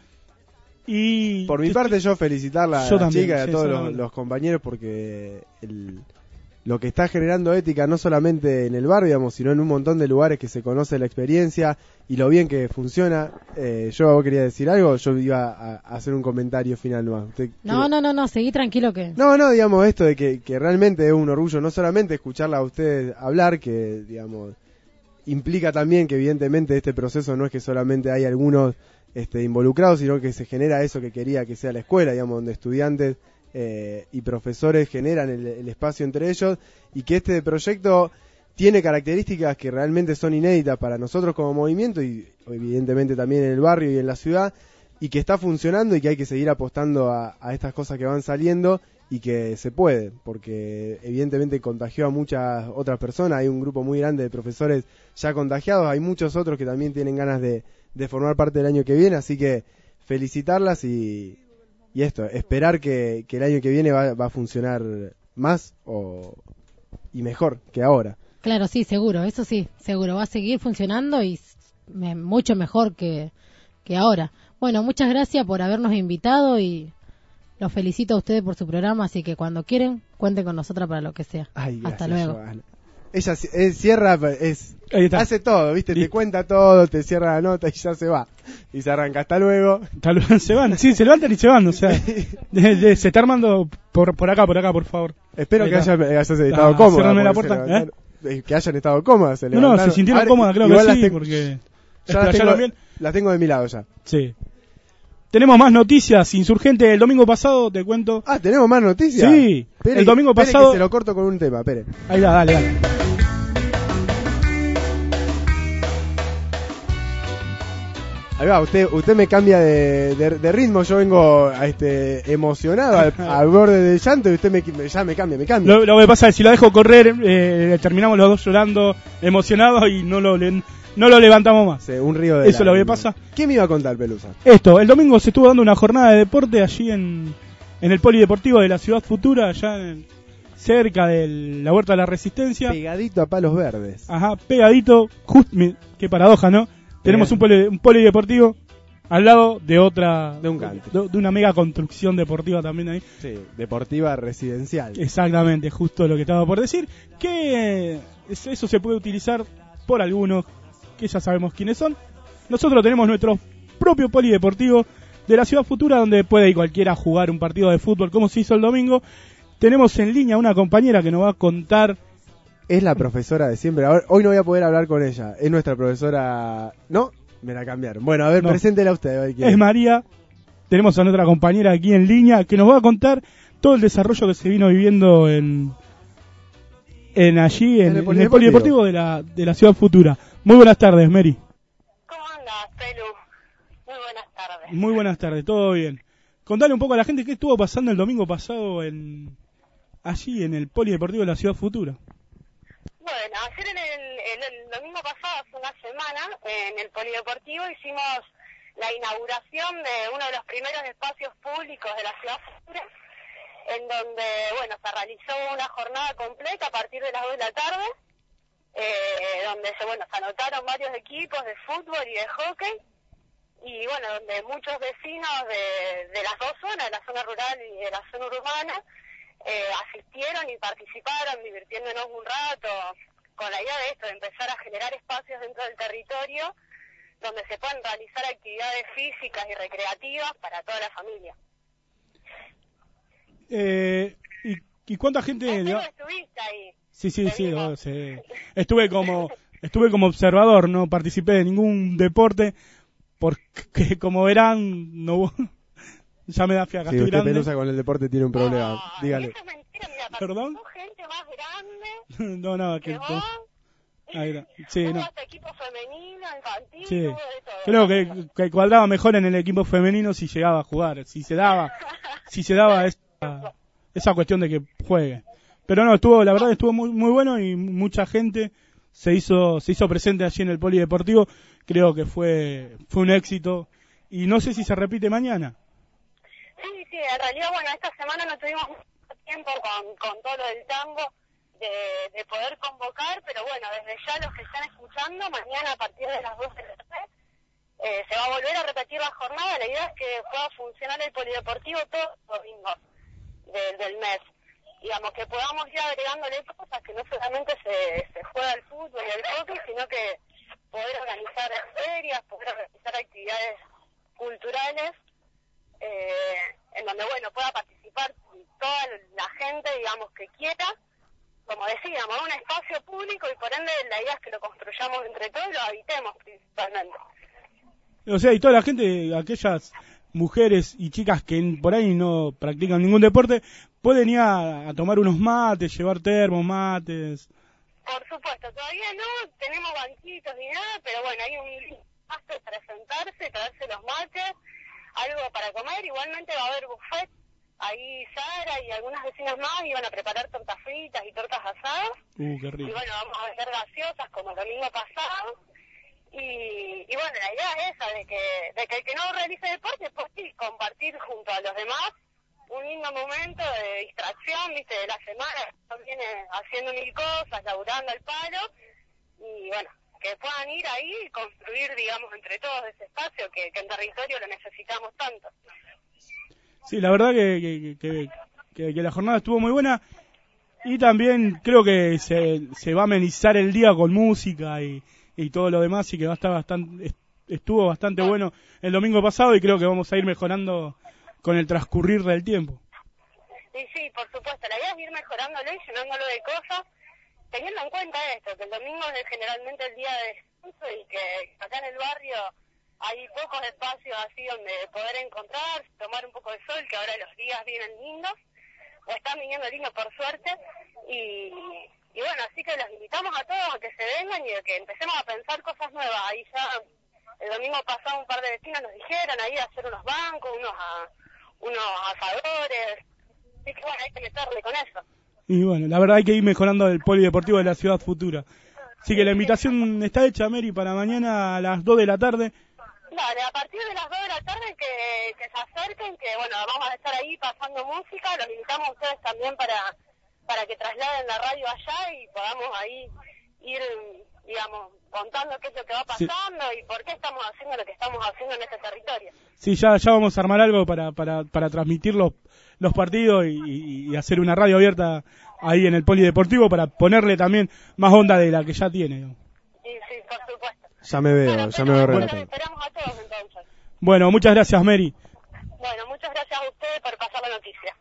Y Por mi parte, yo felicitarla a la también, chica y a sí, todos los, los compañeros porque el- lo que está generando ética no solamente en el barrio, digamos, sino en un montón de lugares que se conoce la experiencia y lo bien que funciona. Eh, yo quería decir algo, yo iba a, a hacer un comentario final nomás. Usted No, no, no, no, seguí tranquilo que... No, no, digamos esto de que, que realmente es un orgullo no solamente escucharla a ustedes hablar, que digamos implica también que evidentemente este proceso no es que solamente hay algunos este, involucrados, sino que se genera eso que quería que sea la escuela, digamos, donde estudiantes eh, y profesores generan el, el espacio entre ellos y que este proyecto tiene características que realmente son inéditas para nosotros como movimiento y evidentemente también en el barrio y en la ciudad y que está funcionando y que hay que seguir apostando a, estas cosas que van saliendo y que se puede, porque evidentemente contagió a muchas otras personas, hay un grupo muy grande de profesores ya contagiados, hay muchos otros que también tienen ganas de formar parte del año que viene, así que felicitarlas y, y esto, esperar que, que el año que viene va, va a funcionar más o, y mejor que ahora. Claro, sí, seguro, eso sí, seguro, va a seguir funcionando y me- mucho mejor que, que ahora. Bueno, muchas gracias por habernos invitado y los felicito a ustedes por su programa, así que cuando quieren, cuenten con nosotras para lo que sea. Ay, Hasta luego. Joana. Ella eh, cierra, es, hace todo, ¿viste? Te cuenta todo, te cierra la nota y ya se va. Y se arranca. Hasta luego. Tal vez se van, sí, se levantan y se van, o sea, [laughs] de- de- se está armando por, por acá, por acá, por favor. Espero que está. haya, hayas estado Ah, cerrame la puerta, levantaron. Eh, Que hayan estado cómodas. Se No, no, se sintieron Ahora, cómodas, creo que sí, porque ya las tengo, las tengo de mi lado ya. Sí. Tenemos más noticias. Insurgente, el domingo pasado, te cuento. Ah, ¿tenemos más noticias? Sí, el domingo pasado- que se lo corto con un tema, espere. Ahí va, dale, dale. Ahí va, usted, usted me cambia de, de- de ritmo, yo vengo este, emocionado al, [laughs] al borde del llanto y usted me, ya me cambia, me cambia. Lo, lo que pasa es que si lo dejo correr, eh, terminamos los dos llorando, emocionados y no lo, no lo levantamos más. Sí, un río de Eso es lo que pasa. ¿Qué me iba a contar, Pelusa? Esto, el domingo se estuvo dando una jornada de deporte allí en, en el Polideportivo de la Ciudad Futura, allá en- cerca de la Huerta de la Resistencia. Pegadito a palos verdes. Ajá, pegadito, just, mi- qué paradoja, ¿no? Tenemos un, poli- un polideportivo al lado de otra, De un country. de, de una mega construcción deportiva también ahí. Sí, deportiva residencial. Exactamente, justo lo que estaba por decir. Que es- eso se puede utilizar por algunos que ya sabemos quiénes son. Nosotros tenemos nuestro propio polideportivo de la ciudad futura donde puede ir cualquiera a jugar un partido de fútbol como se hizo el domingo. Tenemos en línea una compañera que nos va a contar. Es la profesora de siempre. Ahora- hoy no voy a poder hablar con ella. Es nuestra profesora. ¿No? Me la cambiaron. Bueno, a ver, No. preséntela a usted. quién Es María. Tenemos a nuestra compañera aquí en línea que nos va a contar todo el desarrollo que se vino viviendo en, en allí, en, En el el polideportivo. de la, de la ciudad futura. Muy buenas tardes, Mary. ¿Cómo andas, Pelu? Muy buenas tardes. Muy buenas tardes, todo bien. Contale un poco a la gente qué estuvo pasando el domingo pasado en allí en el polideportivo de la ciudad futura. Bueno, ayer en el, en el domingo pasado, hace una semana, en el Polideportivo hicimos la inauguración de uno de los primeros espacios públicos de la ciudad futura, en donde, bueno, se realizó una jornada completa a partir de las 2 de la tarde, eh, donde se, bueno, se anotaron varios equipos de fútbol y de hockey, y bueno, donde muchos vecinos de, las dos zonas, de la zona rural y de la zona urbana, eh, asistieron y participaron divirtiéndonos un rato con la idea de esto, de empezar a generar espacios dentro del territorio donde se puedan realizar actividades físicas y recreativas para toda la familia. Eh, y, ¿Y cuánta gente? Pelu, estuviste ahí. Sí, sí, sí, oh, sí. Estuve como estuve como observador, no participé de ningún deporte porque [laughs] como verán, no [laughs] ya me da fiaca, Si estoy usted grande. Pelusa con el deporte tiene un problema. Ay, Dígale. Eso es mentira, mira, ¿Perdón? gente más grande [laughs] no, no, que, que vos. ahí sí, no. hasta equipo femenino, infantil, Sí. todo. Creo que, que cuadraba mejor en el equipo femenino si llegaba a jugar, si se daba, si se daba esa, esa cuestión de que juegue. Pero no, estuvo, la verdad estuvo muy, muy bueno y mucha gente se hizo, se hizo presente allí en el polideportivo. Creo que fue, fue un éxito y no sé si se repite mañana. Sí, sí, en realidad, bueno, esta semana no tuvimos mucho tiempo con, todo lo del tango de, de poder convocar, pero bueno, desde ya los que están escuchando, mañana a partir de las 2 de la tarde eh, se va a volver a repetir la jornada. La idea es que pueda funcionar el polideportivo todos los domingos del, del mes. Digamos, que podamos ir agregándole cosas, que no solamente se, se juega el fútbol y el hockey, sino que poder organizar ferias, poder organizar actividades culturales eh, en donde, bueno, pueda participar toda la gente, digamos, que quiera, como decíamos, un espacio público y por ende la idea es que lo construyamos entre todos y lo habitemos principalmente. O sea, y toda la gente, aquellas mujeres y chicas que por ahí no practican ningún deporte, pueden ir a, a tomar unos mates, llevar termos, mates. Por supuesto, todavía no tenemos banquitos ni nada, pero bueno, hay un espacio para sentarse, traerse los mates, algo para comer, igualmente va a haber buffet. Ahí Sara y algunas vecinas más iban a preparar tortas fritas y tortas asadas. Uh, qué y rico. bueno, vamos a vender gaseosas como el domingo pasado. Y, y bueno, la idea es esa, de que, de que el que no realice deporte, sí, compartir junto a los demás un lindo momento de distracción, viste, de la semana, viene haciendo mil cosas, laburando al palo, y bueno, que puedan ir ahí y construir, digamos, entre todos ese espacio que, que en territorio lo necesitamos tanto. Sí, la verdad que, que- que- que la jornada estuvo muy buena y también creo que se, se va a amenizar el día con música y, y todo lo demás y que va a estar bastante, est- estuvo bastante bueno el domingo pasado y creo que vamos a ir mejorando con el transcurrir del tiempo. Y sí, por supuesto, la idea es ir mejorándolo y llenándolo de cosas, teniendo en cuenta esto, que el domingo es generalmente el día de descanso y que acá en el barrio hay pocos espacios así donde poder encontrar, tomar un poco de sol, que ahora los días vienen lindos, o están viniendo lindos por suerte, y, y bueno, así que los invitamos a todos a que se vengan y a que empecemos a pensar cosas nuevas. Ahí ya el domingo pasado un par de vecinos nos dijeron ahí hacer unos bancos, unos, a- unos asadores, así que bueno, hay que meterle con eso. Y bueno, la verdad hay que ir mejorando el polideportivo de la ciudad futura. Así que la invitación está hecha, Mary, para mañana a las 2 de la tarde. Dale, a partir de las 2 de la tarde que, que se acerquen, que bueno, vamos a estar ahí pasando música, los invitamos a ustedes también para, para que trasladen la radio allá y podamos ahí ir, digamos, contando qué es lo que va Sí. pasando y por qué estamos haciendo lo que estamos haciendo en este territorio. Sí, ya, ya vamos a armar algo para, para, para transmitir los, los partidos y, hacer una radio abierta ahí en el polideportivo para ponerle también más onda de la que ya tiene. Y sí, por supuesto. Ya me veo, Bueno, ya me veo bueno, esperamos a todos entonces. Bueno, muchas gracias, Mary. Bueno, muchas gracias a ustedes por pasar la noticia.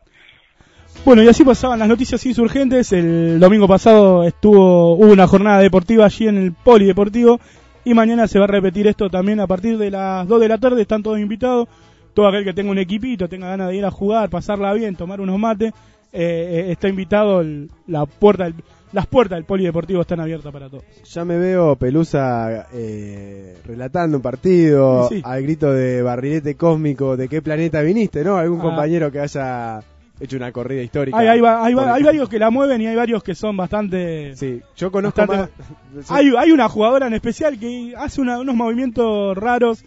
Bueno, y así pasaban las noticias insurgentes. El domingo pasado estuvo hubo una jornada deportiva allí en el polideportivo y mañana se va a repetir esto también a partir de las 2 de la tarde. Están todos invitados. Todo aquel que tenga un equipito, tenga ganas de ir a jugar, pasarla bien, tomar unos mates, eh, eh, está invitado. el- la puerta, del- las puertas del polideportivo están abiertas para todos. Ya me veo Pelusa eh, relatando un partido Sí. al grito de barrilete cósmico de qué planeta viniste, ¿no? Algún Ah. compañero que haya hecho una corrida histórica. Hay, varios que la mueven y hay varios que son bastante... Sí, yo conozco Bastante más. [laughs] Hay, hay una jugadora en especial que hace una- unos movimientos raros,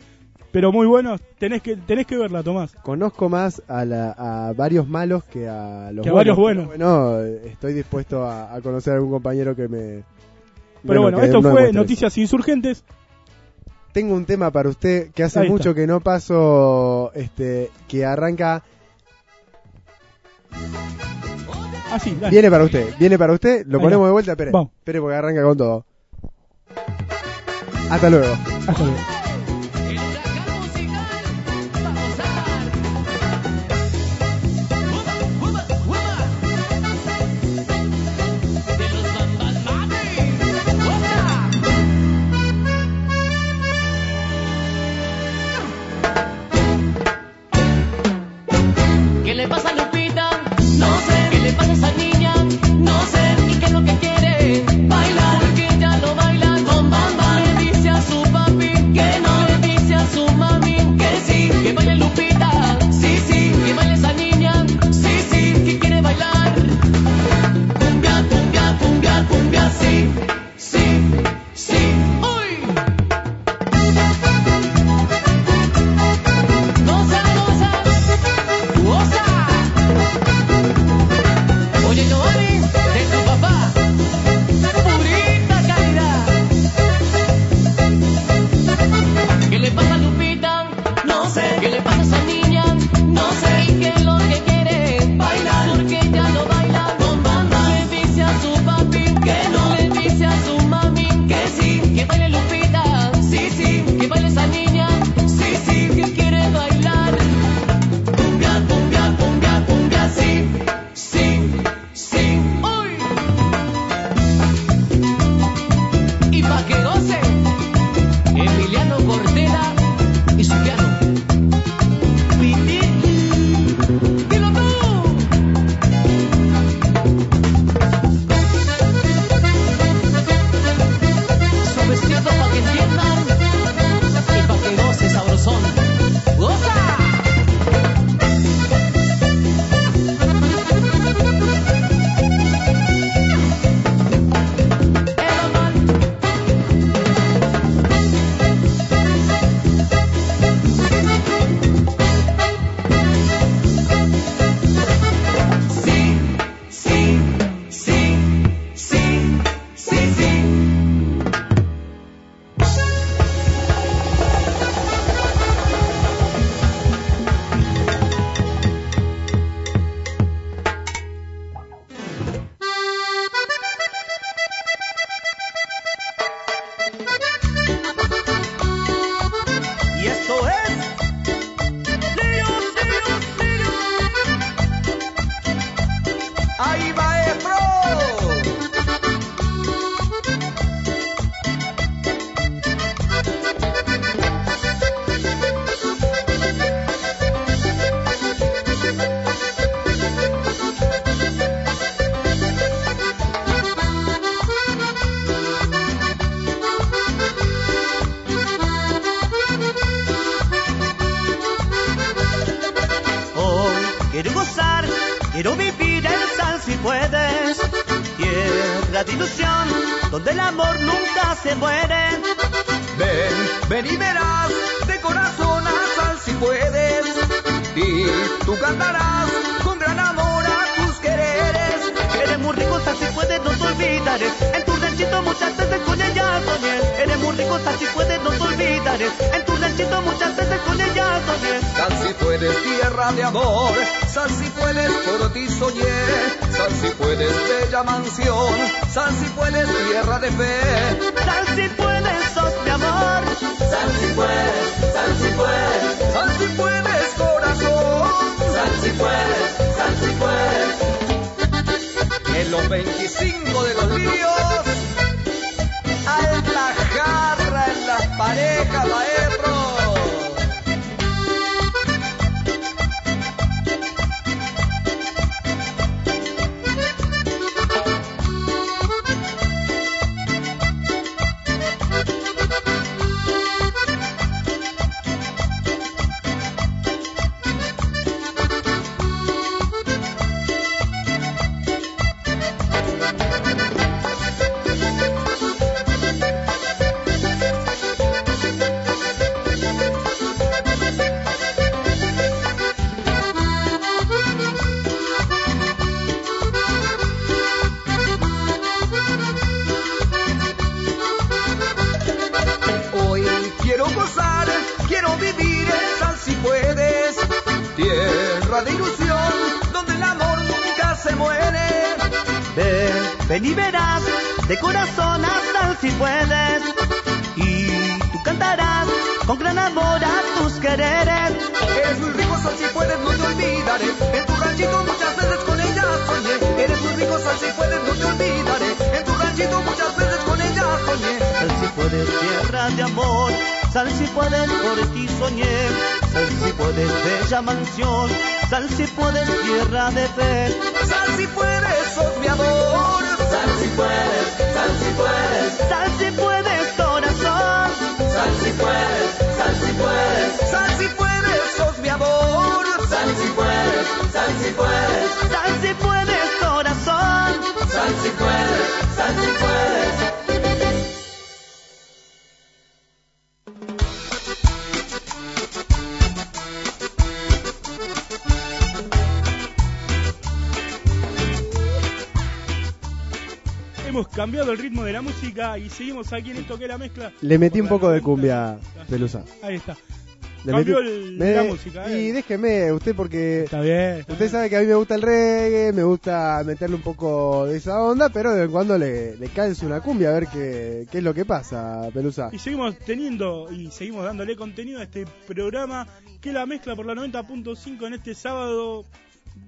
pero muy buenos. Tenés que, tenés que verla, Tomás. Conozco más a, la- a varios malos que a los Que a varios buenos. buenos. Bueno, estoy dispuesto a, a conocer a algún compañero que me. Pero bueno, esto no fue Noticias Insurgentes. Tengo un tema para usted que hace mucho que no paso, este, que arranca. Así, dale. Viene para usted, viene para usted. Lo Ahí ponemos va. de vuelta, espere. Vamos. Espere porque arranca con todo. Hasta luego. Hasta luego. Sal si puedes, por ti soñé. Sal si puedes, bella mansión. Sal si puedes, tierra de fe. Sal si puedes, sos mi amor. Sal si puedes, sal si puedes. Sal si puedes, corazón. Sal si puedes, sal si puedes. Sal si puedes, sos mi amor. Sal si puedes, sal si puedes. Sal si puedes, corazón. Sal si puedes, sal si puedes. Hemos cambiado el ritmo de la música y seguimos aquí en esto que es la mezcla. Le metí un poco de 90. cumbia, Pelusa. Ahí está. Le Cambió metí- el- me- la música. Y eh. déjeme, usted porque... Está bien. está Usted bien. sabe que a mí me gusta el reggae, me gusta meterle un poco de esa onda, pero de vez en cuando le, le una cumbia a ver qué, qué es lo que pasa, Pelusa. Y seguimos teniendo y seguimos dándole contenido a este programa que la mezcla por la 90.5 en este sábado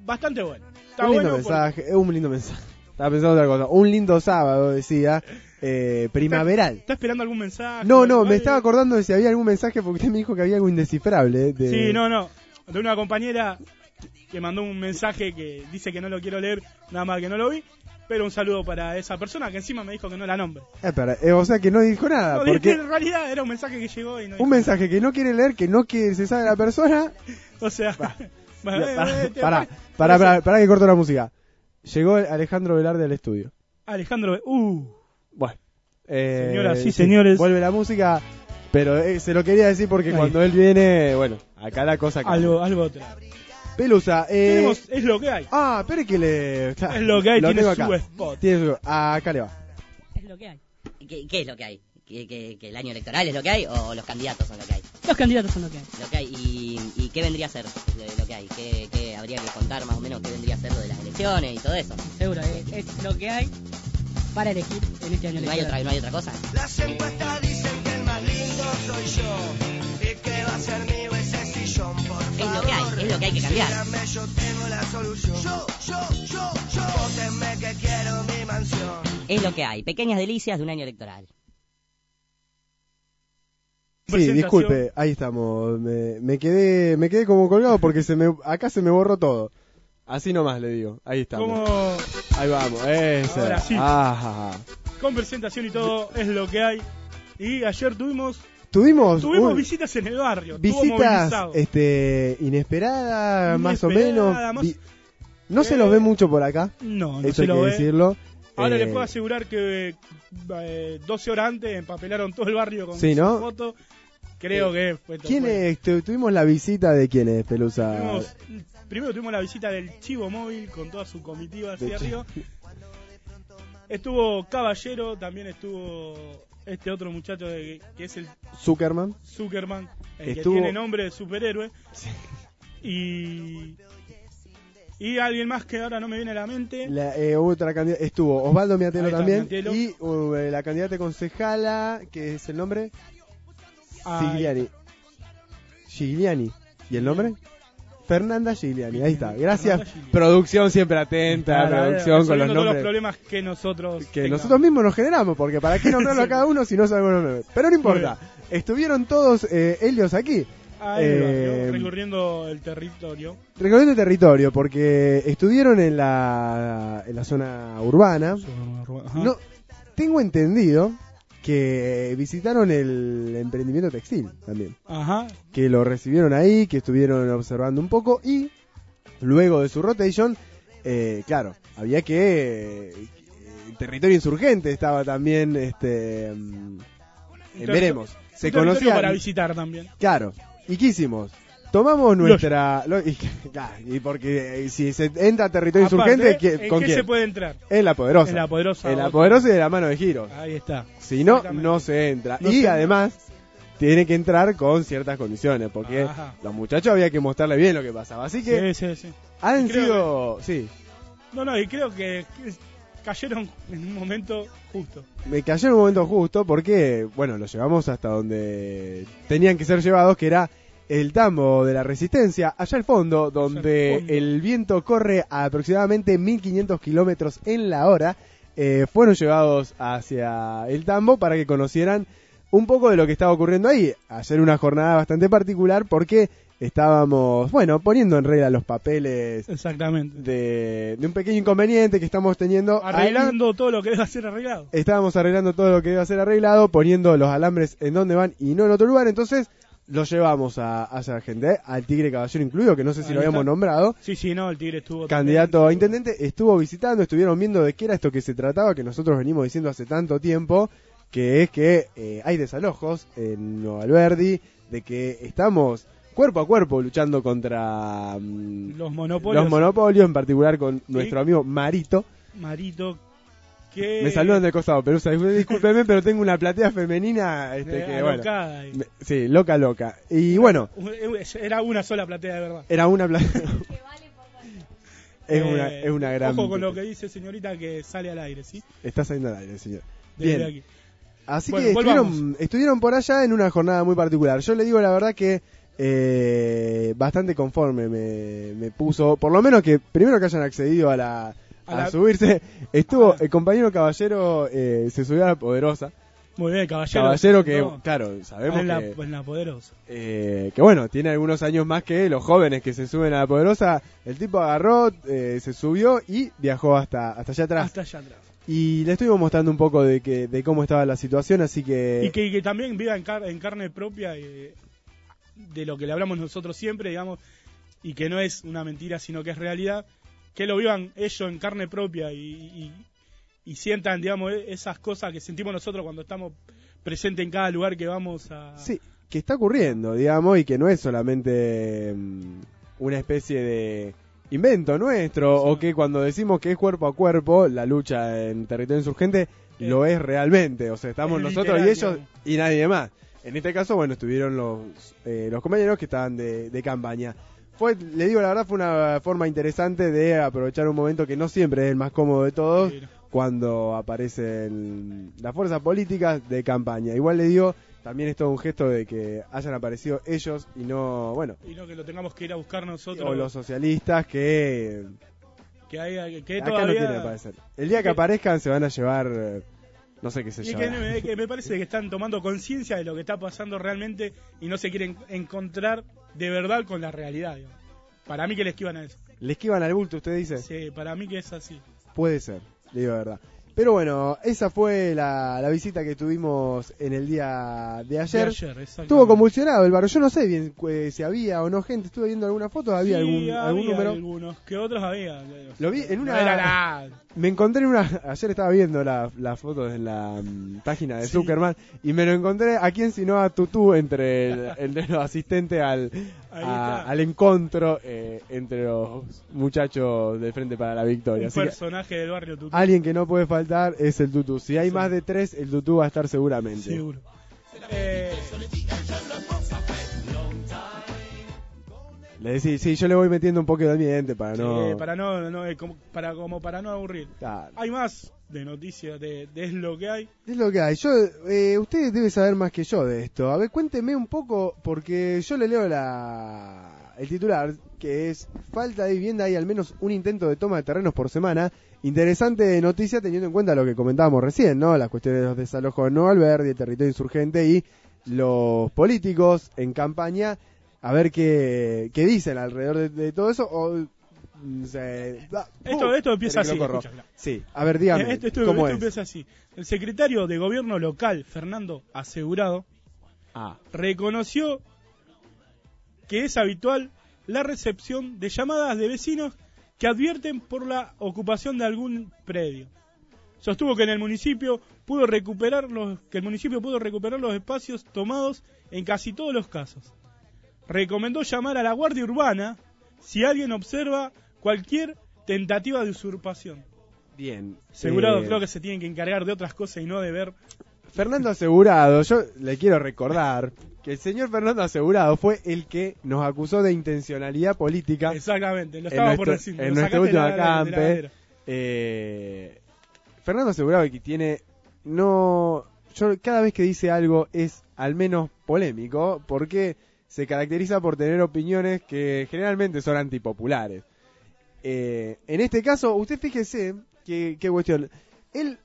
bastante bueno. Está un lindo bueno mensaje, es un lindo mensaje. Estaba pensando otra cosa. Un lindo sábado, decía, eh, primaveral. ¿Está esperando algún mensaje? No, no, me estaba acordando de si había algún mensaje porque usted me dijo que había algo indescifrable. De... Sí, no, no. De una compañera que mandó un mensaje que dice que no lo quiero leer, nada más que no lo vi. Pero un saludo para esa persona que encima me dijo que no la nombre. Eh, eh, o sea que no dijo nada. No, porque [laughs] en realidad era un mensaje que llegó y no un mensaje que no quiere leer, que no quiere, se sabe la persona. [laughs] O sea, [laughs] eh, eh, pará, parece- pará, pará, pará que corto la música. Llegó Alejandro Velarde al estudio. Alejandro, uh, Bueno. eh, Señoras y señores. Vuelve la música, pero eh, se lo quería decir porque Ahí. cuando él viene, bueno, acá la cosa cambia. algo, algo otra. Pelusa, eh... Tenemos, es lo que hay. Ah, espere que le... Es lo que hay, tiene tengo su acá. spot. Tiene su... Acá le va. Es lo que hay. ¿Qué, qué es lo que hay? ¿Que, que, que el año electoral es lo que hay o los candidatos son lo que hay? Los candidatos son lo que hay. Lo que hay y, y qué vendría a ser lo que hay? ¿Qué, qué habría que contar más o menos qué vendría a ser lo de las elecciones y todo eso? Seguro, es, es lo que hay para elegir en este año ¿No hay otra, electoral. no hay otra cosa? Las encuestas dicen que el más lindo soy yo y que va a ser mío ese sillón, por favor. Es lo que hay, es lo que hay que cambiar. Síganme, yo tengo la solución. Yo, yo, yo, yo. Vótenme que quiero mi mansión. Es lo que hay, pequeñas delicias de un año electoral. Sí, disculpe, ahí estamos. Me, me quedé me quedé como colgado porque se me acá se me borró todo. Así nomás le digo. Ahí estamos. Como Ahí vamos. Ese. Ahora sí. Ah, con presentación y todo es lo que hay. Y ayer tuvimos Tuvimos tuvimos un- visitas en el barrio. visitas este inesperadas, más o Inesperada, menos. más- Vi- No se Eh, los ve mucho por acá. No, no Esto se hay lo que ve. decirlo. Ahora Eh, les puedo asegurar que eh, 12 horas antes empapelaron todo el barrio con Sí, ¿no? foto. Creo que fue ¿Quién es? Tuvimos la visita de quién es, Pelusa. Tuvimos- primero tuvimos la visita del Chivo Móvil con toda su comitiva hacia arriba. Estuvo Caballero, también estuvo este otro muchacho de- que es el Zuckerman. Zuckerman, el Estuvo- que tiene nombre de superhéroe. Y. Y alguien más que ahora no me viene a la mente. La, eh, otra candidata, estuvo Osvaldo Miatelo también. Miatelo. Y uh, la candidata concejala, que es el nombre, Ah, Gigliani. Gigliani. ¿Y el nombre? Fernanda Gigliani, ahí está. Gracias. Producción siempre atenta, Claro, producción con los resolviendo todos los nombres. problemas que nosotros. que tengamos. nosotros mismos nos generamos, porque para qué nombrarlo a cada uno si no sabemos los nombres. Pero no importa. Estuvieron todos eh, Helios aquí. Ah, el Eh, recorriendo el territorio. Recorriendo el territorio, porque estuvieron en la, en la zona urbana. Ajá. No, tengo entendido que visitaron el emprendimiento textil también. Ajá. Que lo recibieron ahí, que estuvieron observando un poco y luego de su rotation, eh, claro, había que... eh, el territorio insurgente estaba también, este... eh, veremos. Se territorio conocía... para visitar también. Claro. ¿Y qué hicimos? Tomamos nuestra... lo- y, porque si se entra a territorio Aparte, insurgente, ¿qué- ¿en ¿con qué quién? se puede entrar? En la poderosa. En la poderosa. En la poderosa y de la mano de giros. Ahí está. Si no, no se entra. No y se- además, tiene que entrar con ciertas condiciones, porque Ajá. los muchachos había que mostrarle bien lo que pasaba. Así que Sí, sí, sí. han sido... Sí, No, no, y creo que, que cayeron [laughs] en un momento justo. me cayó en un momento justo porque, bueno, los llevamos hasta donde tenían que ser llevados, que era el tambo de la resistencia, allá al fondo, donde fondo. el viento corre a aproximadamente 1500 kilómetros en la hora. eh, fueron llevados hacia el tambo para que conocieran un poco de lo que estaba ocurriendo ahí. Ayer una jornada bastante particular porque estábamos, bueno, poniendo en regla los papeles Exactamente. de, de un pequeño inconveniente que estamos teniendo. Arreglando todo lo que debe ser arreglado. Estábamos arreglando todo lo que debe ser arreglado, poniendo los alambres en donde van y no en otro lugar. Entonces los llevamos a, a esa gente, ¿eh? al Tigre Caballero incluido, que no sé si Ahí lo habíamos está. nombrado. Sí, sí, no, el Tigre estuvo. Candidato a intendente, estuvo visitando, estuvieron viendo de qué era esto que se trataba, que nosotros venimos diciendo hace tanto tiempo, que es que eh, hay desalojos en Nueva Alberdi, de que estamos cuerpo a cuerpo luchando contra mm, Los monopolios. los monopolios, en particular con nuestro amigo Marito. Marito. Me saludan de costado, pero discúlpeme, pero tengo una platea femenina este, Eh, que, bueno, me- sí, loca, loca. Y bueno, Era una sola platea de verdad. era una platea. [laughs] [laughs] es, Eh, una, es una gran. Ojo con lo que dice señorita que sale al aire, ¿sí? Está saliendo al aire, señor. Desde Bien. aquí. Así Bueno, que estuvieron, estuvieron por allá en una jornada muy particular. Yo le digo la verdad que eh, bastante conforme me, me puso, por lo menos que primero que hayan accedido a la A la- subirse. Estuvo Ah. el compañero Caballero eh, se subió a la poderosa. Muy bien, caballero. Caballero que, No, claro, sabemos en la, que, en la poderosa. eh, que bueno, tiene algunos años más que los jóvenes que se suben a la poderosa. El tipo agarró, eh, se subió y viajó hasta, hasta allá atrás. Hasta allá atrás. Y le estuvimos mostrando un poco de que de cómo estaba la situación, así que... Y que, y que también viva en, car- en carne propia eh, de lo que le hablamos nosotros siempre, digamos, y que no es una mentira, sino que es realidad, que lo vivan ellos en carne propia y, y- y sientan, digamos, e- esas cosas que sentimos nosotros cuando estamos presentes en cada lugar que vamos a... Sí, que está ocurriendo, digamos, y que no es solamente mm, una especie de invento nuestro, o que cuando decimos que es cuerpo a cuerpo, la lucha en territorio insurgente, lo es realmente. O sea, estamos es nosotros y ellos y nadie más. En este caso, bueno, estuvieron los, eh, los compañeros que estaban de, de campaña. Fue, le digo la verdad, fue una forma interesante de aprovechar un momento que no siempre es el más cómodo de todos, Sí, cuando aparecen las fuerzas políticas de campaña. Igual le digo, también es todo un gesto de que hayan aparecido ellos y no, bueno, Y no que lo tengamos que ir a buscar nosotros. o los socialistas que que, hay, que acá todavía... no que aparecer. El día que aparezcan se van a llevar, eh, no sé qué se que me, que me parece que están tomando conciencia de lo que está pasando realmente y no se quieren encontrar de verdad con la realidad. digamos. Para mí que le esquivan a eso. ¿Le esquivan al bulto, usted dice? Sí, para mí que es así. Puede ser, le digo la verdad. Pero bueno, esa fue la, la visita que tuvimos en el día de ayer. De ayer, exactamente. Estuvo convulsionado el barrio. Yo no sé bien eh, si había o no gente. Estuve viendo algunas fotos. Había Sí, algún, algún había número. algunos, que otros había. Lo vi en No una. era la- Me encontré en una. Ayer estaba viendo la- las fotos en la mm, página de Sí. Zuckerman y me lo encontré a quién sino a Tutú entre, el, entre los asistentes al, a- al encuentro eh, entre los muchachos del Frente para la Victoria. Un Así que personaje del barrio Tutú. alguien que no puede faltar es el Tutú. Si hay Sí. más de tres, el Tutú va a estar seguramente. Seguro. Eh, Le decís, sí, yo le voy metiendo un poco de ambiente para no. para no, no, eh, como, para, como para no aburrir. Claro. Hay más de noticias de, de es lo que hay. Es lo que hay. Yo, eh, usted debe saber más que yo de esto. A ver, cuénteme un poco, porque yo le leo la, el titular, que es falta de vivienda, hay al menos un intento de toma de terrenos por semana. Interesante noticia teniendo en cuenta lo que comentábamos recién, ¿no? Las cuestiones de los desalojos de Nueva Alberdi, el territorio insurgente y los políticos en campaña. A ver qué, qué dicen alrededor de, todo eso. Se- da- Esto, esto empieza así. escucha. Sí, a ver, dígame. Eh, esto, esto- ¿cómo esto es? empieza así. El secretario de gobierno local, Fernando Asegurado, Ah, reconoció que es habitual la recepción de llamadas de vecinos que advierten por la ocupación de algún predio. Sostuvo que en el municipio pudo recuperar los que el municipio pudo recuperar los espacios tomados en casi todos los casos. Recomendó llamar a la Guardia Urbana si alguien observa cualquier tentativa de usurpación. bien. Asegurado Eh, creo que se tienen que encargar de otras cosas y no de ver Fernando Asegurado, yo le quiero recordar que el señor Fernando Asegurado fue el que nos acusó de intencionalidad política exactamente, lo en estaba por decir. en nuestro último acampe. Eh, Fernando Asegurado que tiene no yo cada vez que dice algo es al menos polémico porque se caracteriza por tener opiniones que generalmente son antipopulares. Eh, en este caso, usted fíjese que qué cuestión. Él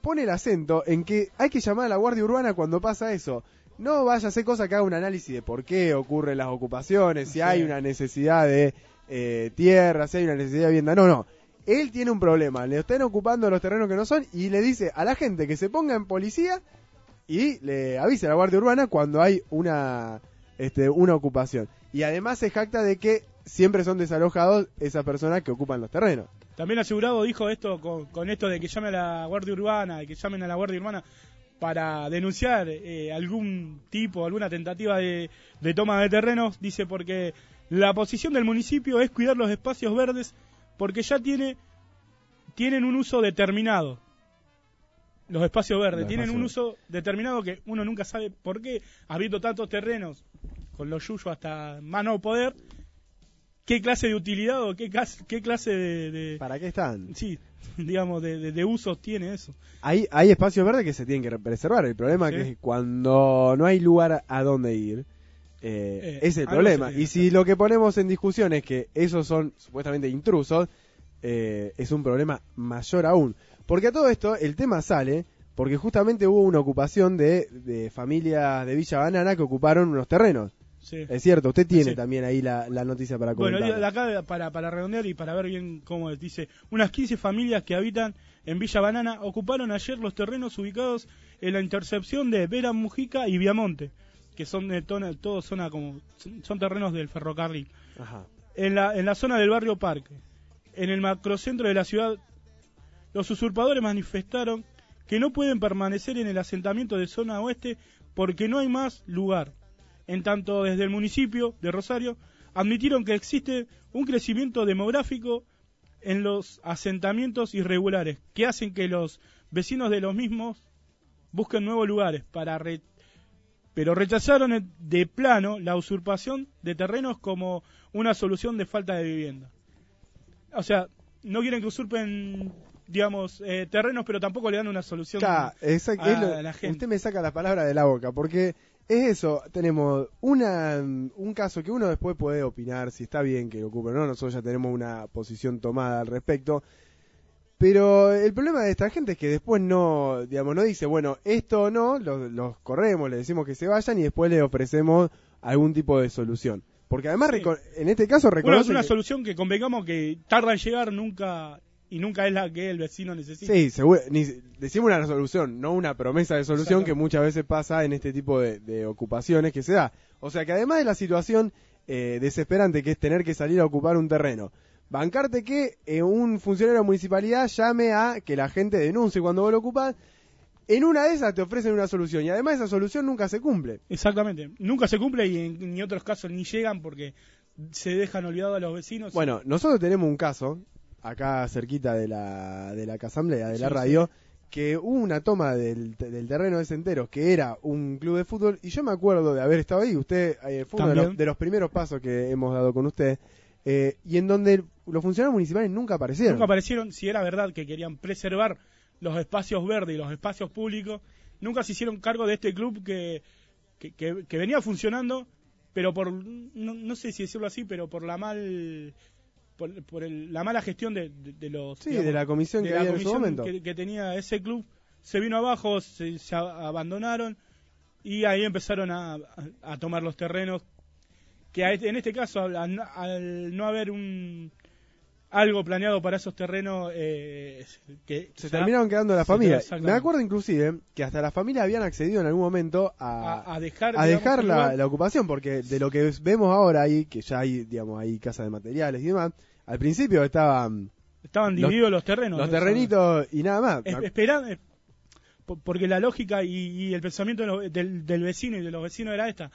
pone el acento en que hay que llamar a la Guardia Urbana cuando pasa eso. No vaya a hacer cosa que haga un análisis de por qué ocurren las ocupaciones, si Sí. hay una necesidad de eh, tierra, si hay una necesidad de vivienda. No, no. Él tiene un problema. Le están ocupando los terrenos que no son y le dice a la gente que se ponga en policía y le avise a la Guardia Urbana cuando hay una, este, una ocupación. Y además se jacta de que siempre son desalojados esas personas que ocupan los terrenos. También asegurado dijo esto con, con esto de que llame a la Guardia Urbana, de que llamen a la Guardia Urbana para denunciar eh, algún tipo, alguna tentativa de, de toma de terrenos, dice porque la posición del municipio es cuidar los espacios verdes porque ya tiene tienen un uso determinado. Los espacios verdes Los tienen un uso determinado que uno nunca sabe por qué, habiendo tantos terrenos con los yuyos hasta más no poder, qué clase de utilidad o qué, clase de, de- ¿Para qué están? sí, [laughs] digamos, de, de- de usos tiene eso. Hay, hay espacios verdes que se tienen que preservar. El problema Sí. es que cuando no hay lugar a dónde ir, eh, Eh, es el problema. Y si lo que ponemos en discusión es que esos son supuestamente intrusos, eh, es un problema mayor aún. Porque a todo esto el tema sale porque justamente hubo una ocupación de, de familias de Villa Banana que ocuparon unos terrenos. Sí. Es cierto, usted tiene Sí. también ahí la, la noticia para Bueno, comentar. de acá para, para redondear y para ver bien cómo es, dice, unas 15 familias que habitan en Villa Banana ocuparon ayer los terrenos ubicados en la intercepción de Vera Mujica y Viamonte, que son de tona- todo zona como son- son terrenos del ferrocarril. Ajá. En la en la zona del barrio Parque, en el macrocentro de la ciudad, los usurpadores manifestaron que no pueden permanecer en el asentamiento de zona oeste porque no hay más lugar. En tanto, desde el municipio de Rosario admitieron que existe un crecimiento demográfico en los asentamientos irregulares que hacen que los vecinos de los mismos busquen nuevos lugares para re- pero rechazaron de plano la usurpación de terrenos como una solución de falta de vivienda. O sea, no quieren que usurpen, digamos, eh, terrenos, pero tampoco le dan una solución a la gente. Usted me saca las palabras de la boca, porque es eso, tenemos una, un caso que uno después puede opinar si está bien que lo ocupe o no, nosotros ya tenemos una posición tomada al respecto, pero el problema de esta gente es que después no, digamos, no dice, bueno, esto no, los, los corremos, le decimos que se vayan y después le ofrecemos algún tipo de solución. Porque además, Sí. en este caso, Una, reconoce una que- solución que convengamos que tarda en llegar, nunca y nunca es la que el vecino necesita. Sí, seguro, ni, decimos una resolución, no una promesa de solución que muchas veces pasa en este tipo de, de ocupaciones que se da. O sea que además de la situación eh, desesperante que es tener que salir a ocupar un terreno, bancarte que eh, un funcionario de la municipalidad llame a que la gente denuncie cuando vos lo ocupás, en una de esas te ofrecen una solución y además esa solución nunca se cumple. Exactamente. Nunca se cumple y en, en otros casos ni llegan porque se dejan olvidados a los vecinos. Bueno, nosotros tenemos un caso, acá cerquita de la, de la Casamblea, de la Sí, radio, que hubo una toma del, del terreno de Centeros, que era un club de fútbol, y yo me acuerdo de haber estado ahí, usted eh, fue uno de los, de los primeros pasos que hemos dado con usted, eh, y en donde los funcionarios municipales nunca aparecieron. Nunca aparecieron, si era verdad que querían preservar los espacios verdes y los espacios públicos, nunca se hicieron cargo de este club que, que, que- que venía funcionando, pero por, no, no sé si decirlo así, pero por la mal por, por el- la mala gestión de, de- de los Sí, de la comisión que la había en momento. que, que tenía ese club se vino abajo se, se abandonaron y ahí empezaron a, tomar los terrenos que a este- en este caso al, al- no haber un algo planeado para esos terrenos eh, que Se ya- terminaron quedando la se familia. quedó exactamente. Me acuerdo inclusive que hasta la familia habían accedido en algún momento a, a, a dejar a digamos, dejar la, la ocupación, porque de lo que vemos ahora ahí, que ya hay, digamos, hay casa de materiales y demás, al principio estaban estaban divididos los, terrenos los terrenitos y nada más. es- esperan- po- porque la lógica y, y el pensamiento de los- del, del vecino y de los vecinos era esta,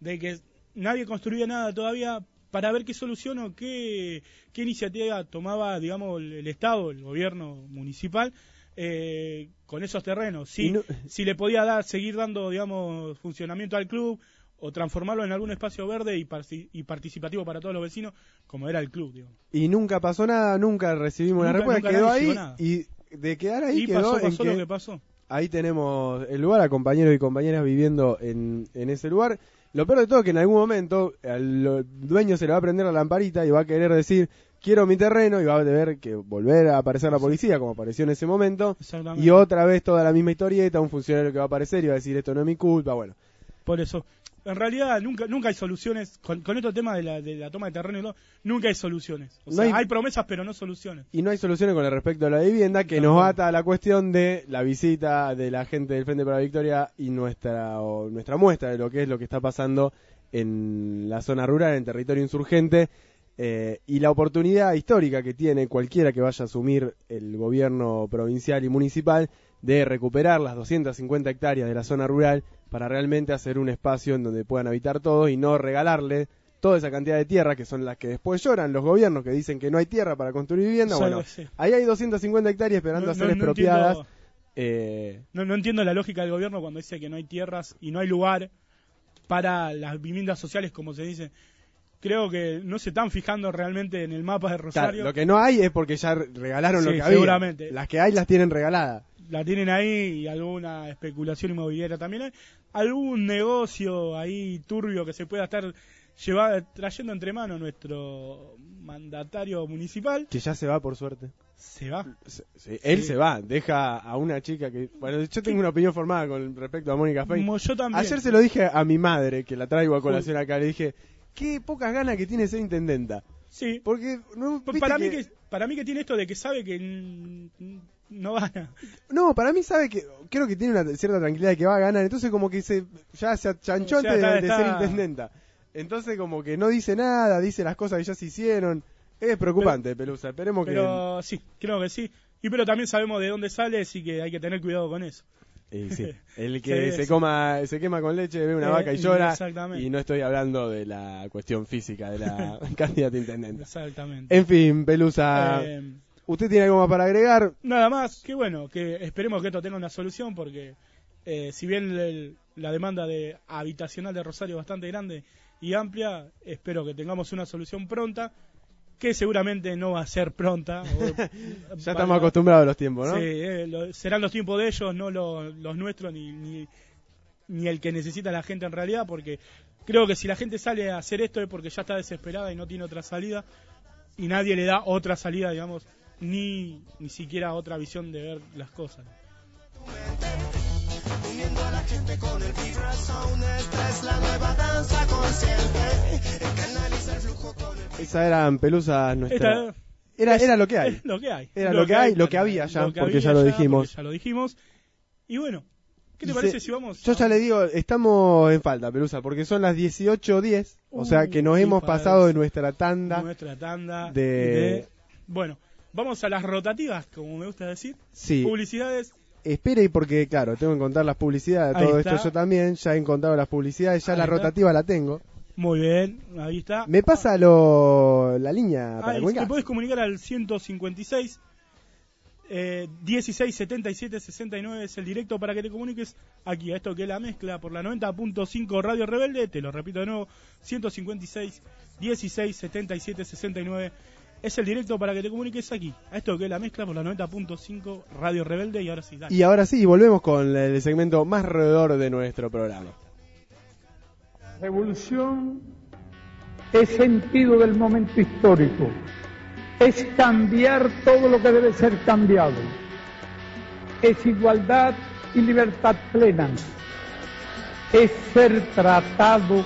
de que nadie construía nada todavía para ver qué solución o qué, qué iniciativa tomaba, digamos, el, el Estado, el gobierno municipal, eh, con esos terrenos. Si, no- si le podía dar, seguir dando, digamos, funcionamiento al club o transformarlo en algún espacio verde y, y participativo para todos los vecinos, como era el club, digamos. Y nunca pasó nada, nunca recibimos Nunca- una respuesta, quedó ahí nada. y de quedar ahí y quedó pasó, en pasó lo que pasó. ahí tenemos el lugar a compañeros y compañeras viviendo en, en ese lugar. Lo peor de todo es que en algún momento al dueño se le va a prender la lamparita y va a querer decir quiero mi terreno y va a tener que volver a aparecer la policía como apareció en ese momento y otra vez toda la misma historieta, un funcionario que va a aparecer y va a decir esto no es mi culpa, bueno. Por eso, en realidad nunca nunca hay soluciones con, con estos temas de la, de la toma de terreno y todo, nunca hay soluciones. O No sea, hay- hay... promesas pero no soluciones. Y no hay soluciones con el respecto a la vivienda que nos ata a la cuestión de la visita de la gente del Frente para la Victoria y nuestra, o nuestra muestra de lo que es lo que está pasando en la zona rural, en territorio insurgente, eh, y la oportunidad histórica que tiene cualquiera que vaya a asumir el gobierno provincial y municipal de recuperar las 250 hectáreas de la zona rural para realmente hacer un espacio en donde puedan habitar todos y no regalarle toda esa cantidad de tierra que son las que después lloran los gobiernos que dicen que no hay tierra para construir vivienda. Bueno, sí. ahí hay 250 hectáreas esperando No- a ser no- no expropiadas. entiendo- Eh, No, no entiendo la lógica del gobierno cuando dice que no hay tierras y no hay lugar para las viviendas sociales, como se dice. Creo que no se están fijando realmente en el mapa de claro, Rosario. lo que no hay es porque ya regalaron lo que había. seguramente. Las que hay las tienen regaladas. La tienen ahí y alguna especulación inmobiliaria también hay. Algún negocio ahí turbio que se pueda estar lleva- trayendo entre manos nuestro mandatario municipal. Que ya se va, por suerte. Se va. Se- él Sí. se va, deja a una chica que... Bueno, yo tengo una opinión formada con respecto a Mónica Fey. Yo también. Ayer se lo dije a mi madre, que la traigo a colación acá, le dije, qué pocas ganas que tiene ser intendenta. Sí. Porque no, P- viste Para, mí que- que, para mí que tiene esto de que sabe que no gana. No, para mí sabe que creo que tiene una cierta tranquilidad de que va a ganar, entonces como que se ya se achanchó O sea, antes de, está- de está- ser intendenta. Entonces como que no dice nada, dice las cosas que ya se hicieron. Es preocupante, Pelusa. Esperemos Pero sí, creo que sí. Y pero también sabemos de dónde sale, así que hay que tener cuidado con eso. Y [laughs] sí, el que Sí, se sí. coma se quema con leche, ve una Eh, vaca y llora exactamente. y no estoy hablando de la cuestión física de la [laughs] [laughs] candidata intendente. Exactamente. En fin, Pelusa, Eh, ¿usted tiene algo más para agregar? Nada más, que bueno, que esperemos que esto tenga una solución porque eh, si bien el- la demanda de habitacional de Rosario es bastante grande y amplia, espero que tengamos una solución pronta, que seguramente no va a ser pronta. [laughs] o- Ya estamos acostumbrados a los tiempos, ¿no? Sí, eh, lo- serán los tiempos de ellos, no lo- los nuestros ni, ni, ni el que necesita la gente en realidad, porque creo que si la gente sale a hacer esto es porque ya está desesperada y no tiene otra salida y nadie le da otra salida, digamos, ni, ni siquiera otra visión de ver las cosas. Uniendo a la gente con el vibrasound, esta es la nueva danza consciente. Canaliza el flujo con el Esa eran Pelusa nuestra... Esta, Era, Es- era lo que hay. [laughs] lo que hay. Era lo que hay, lo que había ya, porque ya lo dijimos. Ya lo dijimos. Y bueno, ¿qué te Y parece se- si vamos? Yo ya le digo, estamos en falta, Pelusa, porque son las 18.10, o sea que nos Uh, hemos pasado de nuestra tanda. nuestra tanda de- Bueno, vamos a las rotativas, como me gusta decir. Sí. Publicidades. Espere, y porque claro, tengo que contar las publicidades, Ahí todo está. esto yo también, ya he encontrado las publicidades, ya Ahí la está. rotativa la tengo. Muy bien, ahí está. Me pasa lo, la línea para Ah, y comunicar. te podés comunicar al 156 eh, 16 77 69 es el directo para que te comuniques aquí a esto que es la mezcla por la 90.5 Radio Rebelde. Te lo repito de nuevo: 156 16 77 69 es el directo para que te comuniques aquí a esto que es la mezcla por la 90.5 Radio Rebelde. Y ahora sí, dale. Y ahora sí, volvemos con el segmento más roedor de nuestro programa. Revolución es sentido del momento histórico, es cambiar todo lo que debe ser cambiado, es igualdad y libertad plena, es ser tratado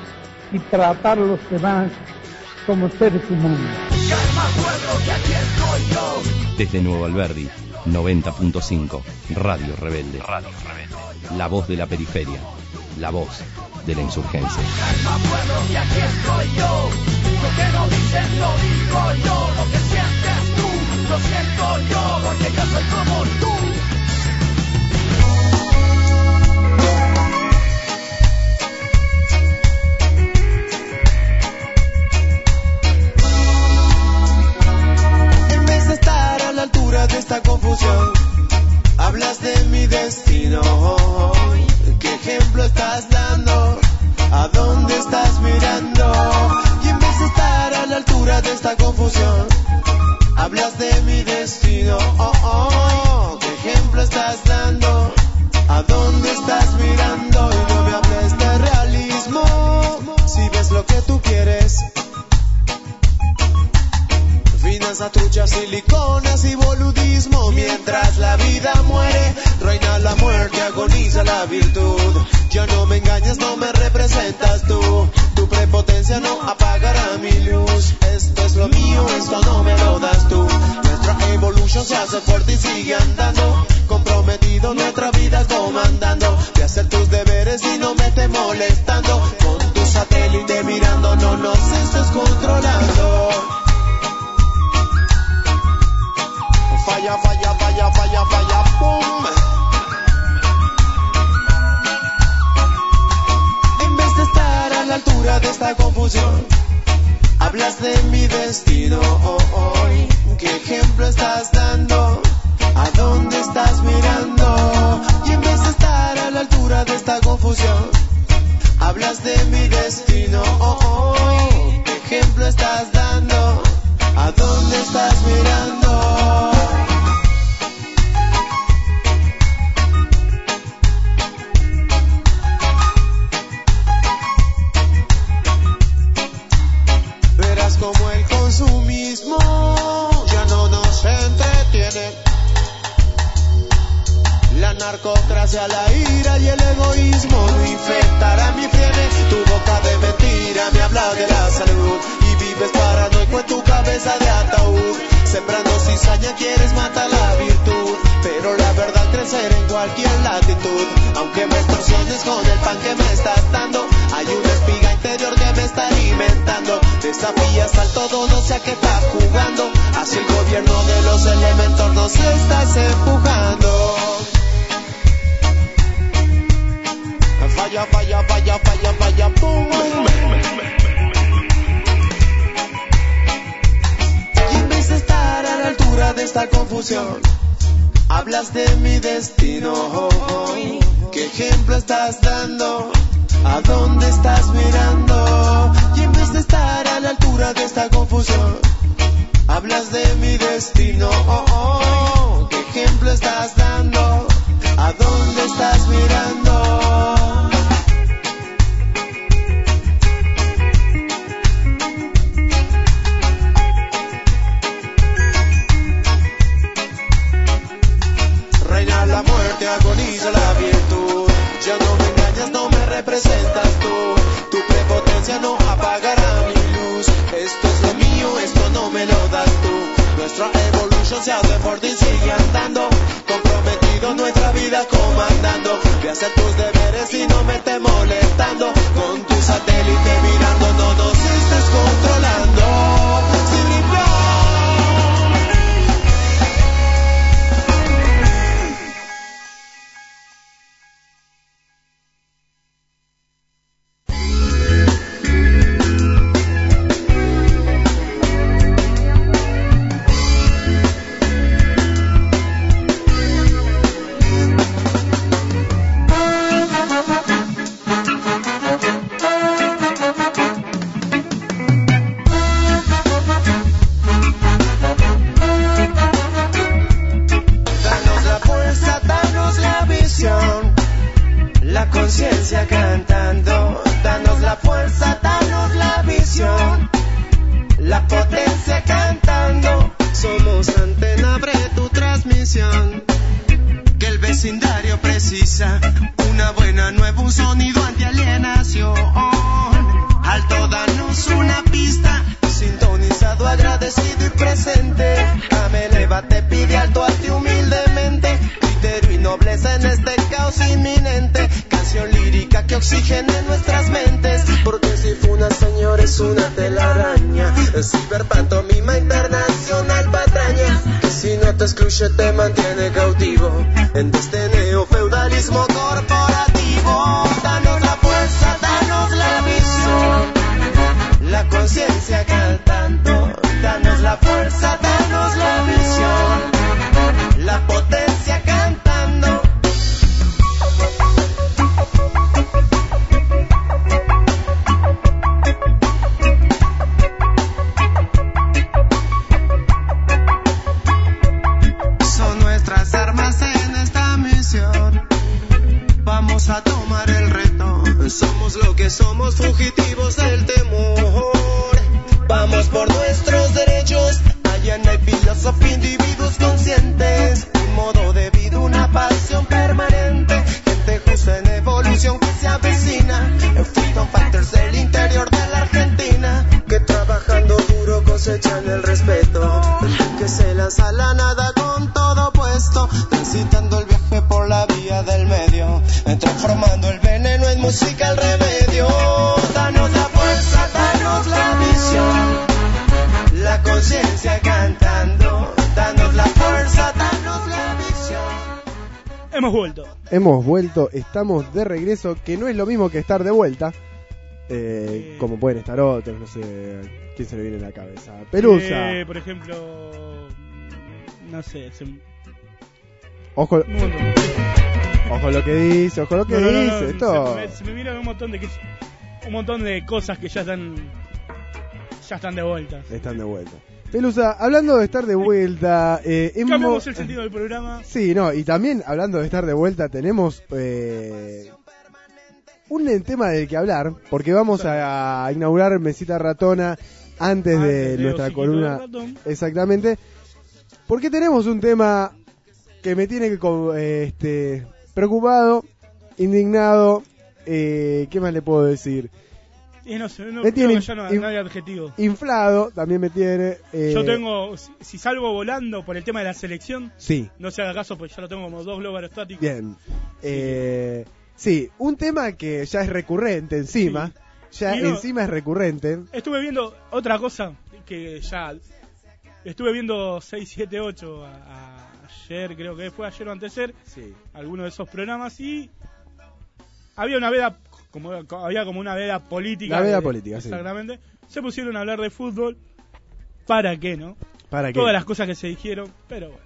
y tratar a los demás como seres humanos. Desde Nuevo Alberdi, 90.5, Radio Rebelde. Radio Rebelde. La voz de la periferia, la voz de la insurgencia. y aquí estoy yo. Lo que no dicen lo digo yo. Lo que sientes tú, lo siento yo. Porque yo soy como tú. Estar a la altura de esta confusión, hablas de mi destino. ¿Qué ejemplo estás dando? ¿A dónde estás mirando? Y en vez de estar a la altura de esta confusión, hablas de mi destino. Oh, oh, ¿Qué ejemplo estás dando? ¿A dónde estás mirando? Y no me hables de realismo. Si ves lo que tú quieres, Finanzas, truchas, siliconas y boludismo. Mientras la vida muere, reina la muerte, agoniza la virtud. Ya no me engañas, no me representas tú. Tu prepotencia no apagará mi luz. Esto es lo mío, esto no me lo das tú. Nuestra evolución se hace fuerte y sigue andando. Comprometido nuestra vida comandando. De hacer tus deberes y no me estés molestando. Con tu satélite mirando, no nos estés controlando Falla, falla, falla, falla, falla, boom. En vez de estar a la altura de esta confusión, hablas de mi destino hoy. ¿Qué ejemplo estás dando? ¿A dónde estás mirando? Y en vez de estar a la altura de esta confusión, hablas de mi destino hoy. ¿Qué ejemplo estás dando? ¿A dónde estás mirando? Verás como el consumismo ya no nos entretiene. La narcocracia, la ira y el egoísmo no infectará mi frene. Tu boca de mentira me habla de la salud vives paranoico en tu cabeza de ataúd. Sembrando cizaña quieres matar la virtud, pero la verdad crecer en cualquier latitud. Aunque me extorsiones con el pan que me estás dando, hay una espiga interior que me está alimentando. Desafías al todo, no sé a qué estás jugando. Así el gobierno de los elementos nos estás empujando. Falla, falla, falla, falla, falla, boom. Estar a la altura de esta confusión, hablas de mi destino. ¿Qué ejemplo estás dando? ¿A dónde estás mirando? Y en vez de estar a la altura de esta confusión, hablas de mi destino. ¿Qué ejemplo estás dando? ¿A dónde estás mirando? Representas tú. Tu prepotencia no apagará mi luz. Esto es lo mío, esto no me lo das tú. Nuestra bronceado de Fortín sigue andando, comprometido nuestra vida comandando. Voy a hacer tus deberes y no me estés molestando, con tu satélite mirando, no nos Estamos de regreso, que no es lo mismo que estar de vuelta. Eh, como pueden estar otros, no sé, ¿quién se le viene a la cabeza? Pelusa. Eh, por ejemplo, no sé, se- Ojo, ojo lo que dice, ojo lo que No, no, no, dice. no, esto. Se, me, se me vienen un montón de que- un montón de cosas que ya están ya están de vuelta. Están de vuelta. Pelusa, hablando de estar de vuelta, eh, hemos- Cambiamos el sentido del programa. Sí, no, y también hablando de estar de vuelta, tenemos eh, un tema del que hablar, porque vamos a, inaugurar Mesita Ratona antes de Antes de nuestra columna. Exactamente. Porque tenemos un tema que me tiene co- eh, este, preocupado, indignado, eh, ¿qué más le puedo decir? Y no sé, no, Me creo tiene que ya no, in- no hay adjetivo. Inflado, también me tiene. eh, Yo tengo, si, si salgo volando por el tema de la selección, Sí, no se haga caso porque ya lo tengo como dos globos aerostáticos. bien. Eh, sí, un tema que ya es recurrente encima. Ya no- encima es recurrente. Estuve viendo otra cosa que ya estuve viendo 678 a- a- ayer, creo que fue ayer o anteayer, Sí. alguno de esos programas y había una veda como había como una veda política. La veda de- política, sí. Exactamente. Se pusieron a hablar de fútbol. ¿Para qué, no? ¿Para qué? Todas las cosas que se dijeron, pero bueno.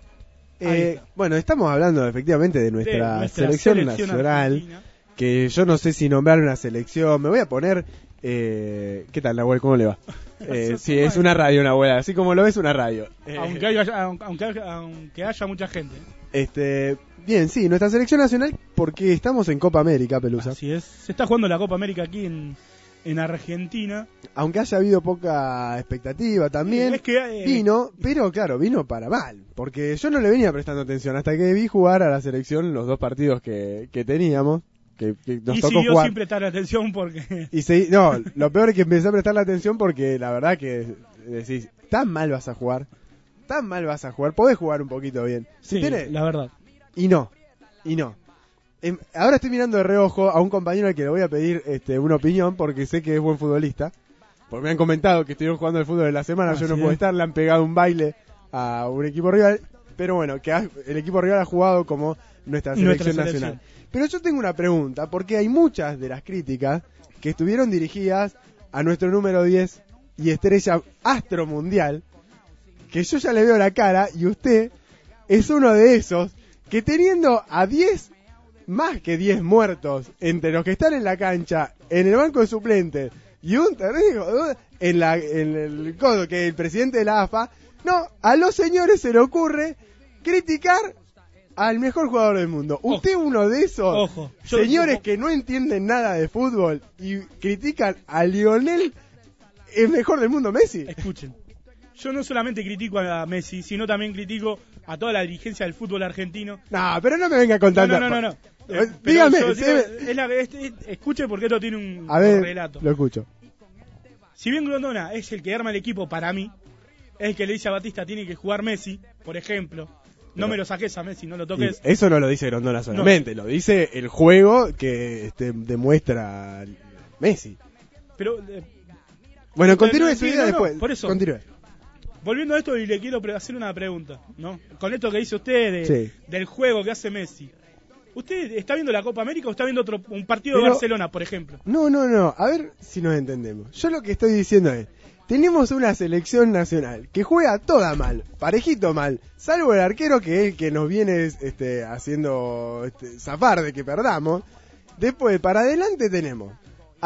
Eh, bueno, estamos hablando efectivamente de nuestra, De nuestra selección, selección nacional. argentina. Que yo no sé si nombrar una selección. Me voy a poner. Eh, ¿Qué tal, Nahuel? ¿Cómo le va? [laughs] Eh, sí, es una radio, Nahuel. Así como lo ves, una radio. Aunque haya, aunque, aunque haya mucha gente. Este, bien, sí, nuestra selección nacional, porque estamos en Copa América, Pelusa. Así es. Se está jugando la Copa América aquí en, en Argentina. Aunque haya habido poca expectativa también, Sí, es que, eh, vino, pero claro, vino para mal. Porque yo no le venía prestando atención hasta que vi jugar a la selección los dos partidos que, que teníamos, que, que nos y tocó siguió jugar. sin prestar atención porque Y se- no, [laughs] lo peor es que empecé a prestarle atención porque la verdad que decís, tan mal vas a jugar. Tan mal vas a jugar, podés jugar un poquito bien. Si Sí, tenés- la verdad. Y no, y no. Em, ahora estoy mirando de reojo a un compañero al que le voy a pedir este, una opinión porque sé que es buen futbolista. Porque me han comentado que estuvieron jugando el fútbol de la semana, Ah, yo no sí, puedo estar, le han pegado un baile a un equipo rival. Pero bueno, que ha- el equipo rival ha jugado como nuestra Nuestra selección selección. nacional. Pero yo tengo una pregunta, porque hay muchas de las críticas que estuvieron dirigidas a nuestro número 10 y estrella astro mundial, que yo ya le veo la cara y usted es uno de esos que teniendo a 10, más que 10 muertos entre los que están en la cancha, en el banco de suplentes y un terreno en, la, en el codo que es el presidente de la AFA, no, a los señores se le ocurre criticar al mejor jugador del mundo. Usted uno de esos Ojo, yo- señores que no entienden nada de fútbol y critican a Lionel, el mejor del mundo, Messi. Escuchen. Yo no solamente critico a Messi, sino también critico a toda la dirigencia del fútbol argentino. No, pero no me venga contando. no, no, no. no. Eh, dígame, yo se digo, ve- es la- es- es- escuche porque esto tiene un A ver, relato. lo escucho. Si bien Grondona es el que arma el equipo para mí, es el que le dice a Batista tiene que jugar Messi, por ejemplo. No Pero- me lo saques a Messi, no lo toques. eso no lo dice Grondona solamente, lo dice el juego que este, demuestra Messi. Pero eh, Bueno, No, continúe su idea no, después. por eso. Continúe. Volviendo a esto y le quiero hacer una pregunta, ¿no? Con esto que dice usted de- Sí. del juego que hace Messi. ¿Usted está viendo la Copa América o está viendo otro un partido de Barcelona, por ejemplo? No, no, no. A ver si nos entendemos. Yo lo que estoy diciendo es, tenemos una selección nacional que juega toda mal, parejito mal, salvo el arquero que es el que nos viene este, haciendo este, zafar de que perdamos. Después, para adelante tenemos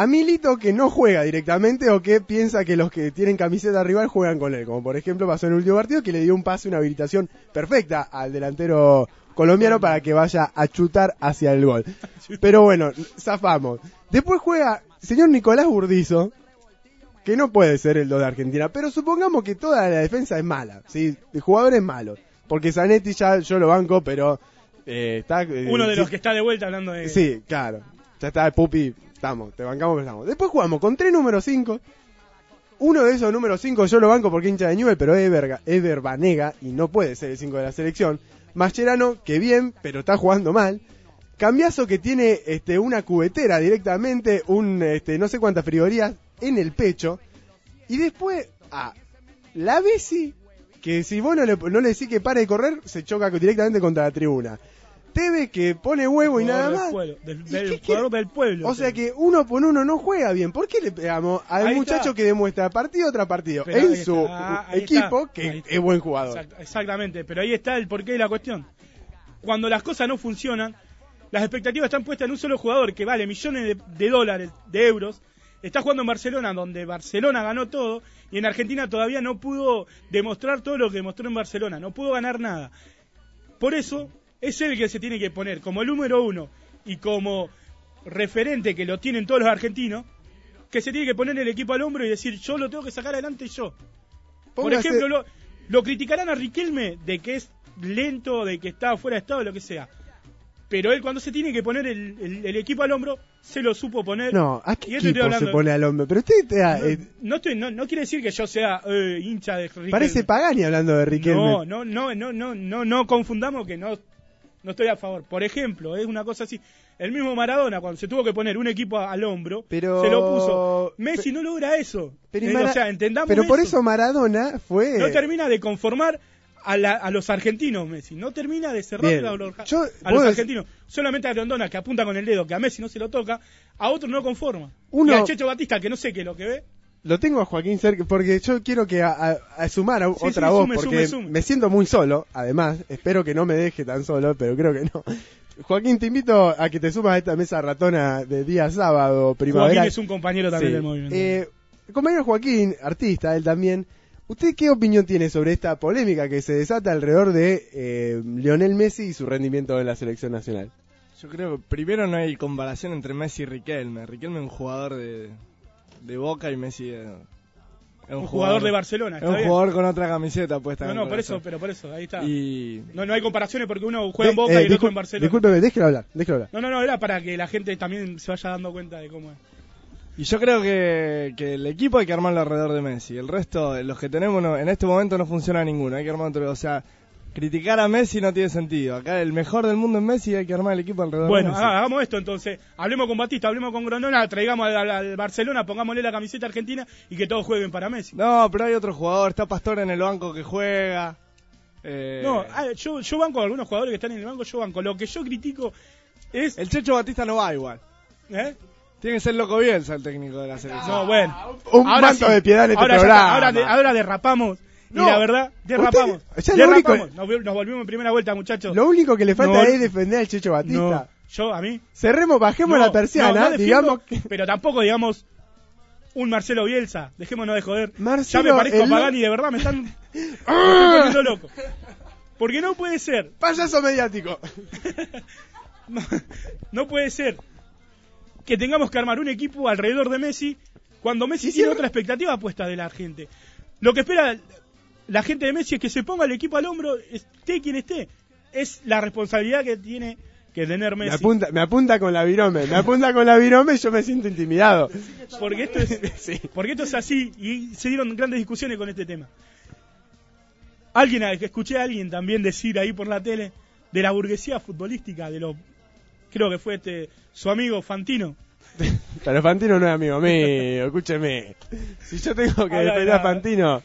a Milito que no juega directamente o que piensa que los que tienen camiseta rival juegan con él. Como por ejemplo pasó en el último partido que le dio un pase, una habilitación perfecta al delantero colombiano para que vaya a chutar hacia el gol. [laughs] Pero bueno, zafamos. Después juega señor Nicolás Burdizo, que no puede ser el 2 de Argentina, pero supongamos que toda la defensa es mala, ¿sí? El jugador es malo. Porque Zanetti ya yo lo banco, pero eh, está... eh, Uno de sí- los que está de vuelta hablando de... Sí, claro. Ya está, Pupi, estamos, te bancamos estamos. Después jugamos con tres números 5. Uno de esos números 5 yo lo banco porque hincha de Newell, pero es Ever, Ever Banega y no puede ser el 5 de la selección. Mascherano, que bien, pero está jugando mal. Cambiazo que tiene este, una cubetera directamente, un este, no sé cuántas frigorías en el pecho. Y después a la Bessi, que si vos no le, no le decís que pare de correr, se choca directamente contra la tribuna. Teve que pone huevo y nada más. pueblo, del, ¿Y del qué jugador del pueblo. O sea que uno por uno no juega bien. ¿Por qué le pegamos al Ahí muchacho está. que demuestra partido tras partido Pero en su está, ahí equipo está, que es buen jugador? Exact- exactamente, pero ahí está el porqué de la cuestión. Cuando las cosas no funcionan, las expectativas están puestas en un solo jugador que vale millones de, de dólares, de euros. Está jugando en Barcelona, donde Barcelona ganó todo, y en Argentina todavía no pudo demostrar todo lo que demostró en Barcelona, no pudo ganar nada. Por eso, es él que se tiene que poner como el número uno y como referente que lo tienen todos los argentinos, que se tiene que poner el equipo al hombro y decir, yo lo tengo que sacar adelante yo. Por ejemplo, lo, lo criticarán a Riquelme de que es lento, de que está fuera de estado, lo que sea. Pero él cuando se tiene que poner el, el- el equipo al hombro, se lo supo poner. No, ¿a qué equipo se pone al hombre? Pero usted te da- No, eh, no estoy, no, no quiere decir que yo sea eh, hincha de Riquelme. parece Pagani hablando de Riquelme. No, no, no, no, no, no, no confundamos que no, no estoy a favor. Por ejemplo, es una cosa así. El mismo Maradona, cuando se tuvo que poner un equipo al hombro, Pero- se lo puso. Messi no logra eso. Pero, Eh, Mara- o sea, entendamos pero por eso. eso Maradona fue... No termina de conformar a, la- a los argentinos, Messi. No termina de cerrar Bien. a los, Yo- a los argentinos. Solamente a Grondona, que apunta con el dedo, que a Messi no se lo toca. A otros no conforma. Uno- Y a Checho Batista, que no sé qué es lo que ve. Lo tengo a Joaquín cerca porque yo quiero que a, a- a sumar a Sí, otra sí, voz sume, porque sume, sume. me siento muy solo, además, espero que no me deje tan solo, pero creo que no. Joaquín, te invito a que te sumas a esta mesa ratona de día sábado, primavera. Joaquín es un compañero también Sí. del movimiento. Eh, compañero Joaquín, artista, él también. ¿Usted qué opinión tiene sobre esta polémica que se desata alrededor de eh, Lionel Messi y su rendimiento en la selección nacional? Yo creo que primero no hay comparación entre Messi y Riquelme. Riquelme es un jugador de, de Boca y Messi es, Un jugador de Barcelona, Es está un bien. jugador con otra camiseta puesta. no, en no, el por eso, pero por eso, ahí está. Y No, no hay comparaciones porque uno juega en Boca eh, y el otro en Barcelona. Discúlpeme, déjelo hablar, déjelo hablar. No, no, no, era para que la gente también se vaya dando cuenta de cómo es. Y yo creo que, que el equipo hay que armarlo alrededor de Messi. El resto, los que tenemos no- en este momento no funciona ninguno. Hay que armar otro. O sea, criticar a Messi no tiene sentido. Acá el mejor del mundo es Messi y hay que armar el equipo alrededor Bueno, de Messi. hagamos esto entonces. Hablemos con Batista, hablemos con Grondona, traigamos al, al- al Barcelona, pongámosle la camiseta argentina y que todos jueguen para Messi. No, pero hay otro jugador. Está Pastor en el banco que juega. Eh, No, ah, yo, yo banco a algunos jugadores que están en el banco, yo banco. Lo que yo critico es... El Checho Batista no va igual. ¿Eh? Tiene que ser Loco Bielsa el técnico de la selección. No, bueno. Un manto de piedad en este ahora ya programa. está, ahora, de- ahora derrapamos. No, y la verdad, derrapamos. usted- ya lo único- derrapamos. Nos, vol- nos volvimos en primera vuelta, muchachos. Lo único que le falta No, es defender al Checho Batista. No, yo, a mí. Cerremos, bajemos la persiana, defiendo, digamos que... Pero tampoco, digamos, un Marcelo Bielsa. Dejémonos de joder. Marcelo, ya me parezco a el- Pagani, de verdad, me están, [laughs] estoy poniendo loco. Porque no puede ser. Payaso mediático. [laughs] No, no puede ser que tengamos que armar un equipo alrededor de Messi cuando Messi tiene otra expectativa puesta de la gente. Lo que espera la gente de Messi es que se ponga el equipo al hombro, esté quien esté. Es la responsabilidad que tiene que tener Me Messi. apunta, me apunta con la virome, me apunta con la virome y yo me siento intimidado. Porque esto es, [laughs] porque esto es así y se dieron grandes discusiones con este tema. Alguien, escuché a alguien también decir ahí por la tele de la burguesía futbolística, de lo, creo que fue este su amigo Fantino. [laughs] Pero Fantino no es amigo mío, escúcheme. Si yo tengo que defender a Fantino,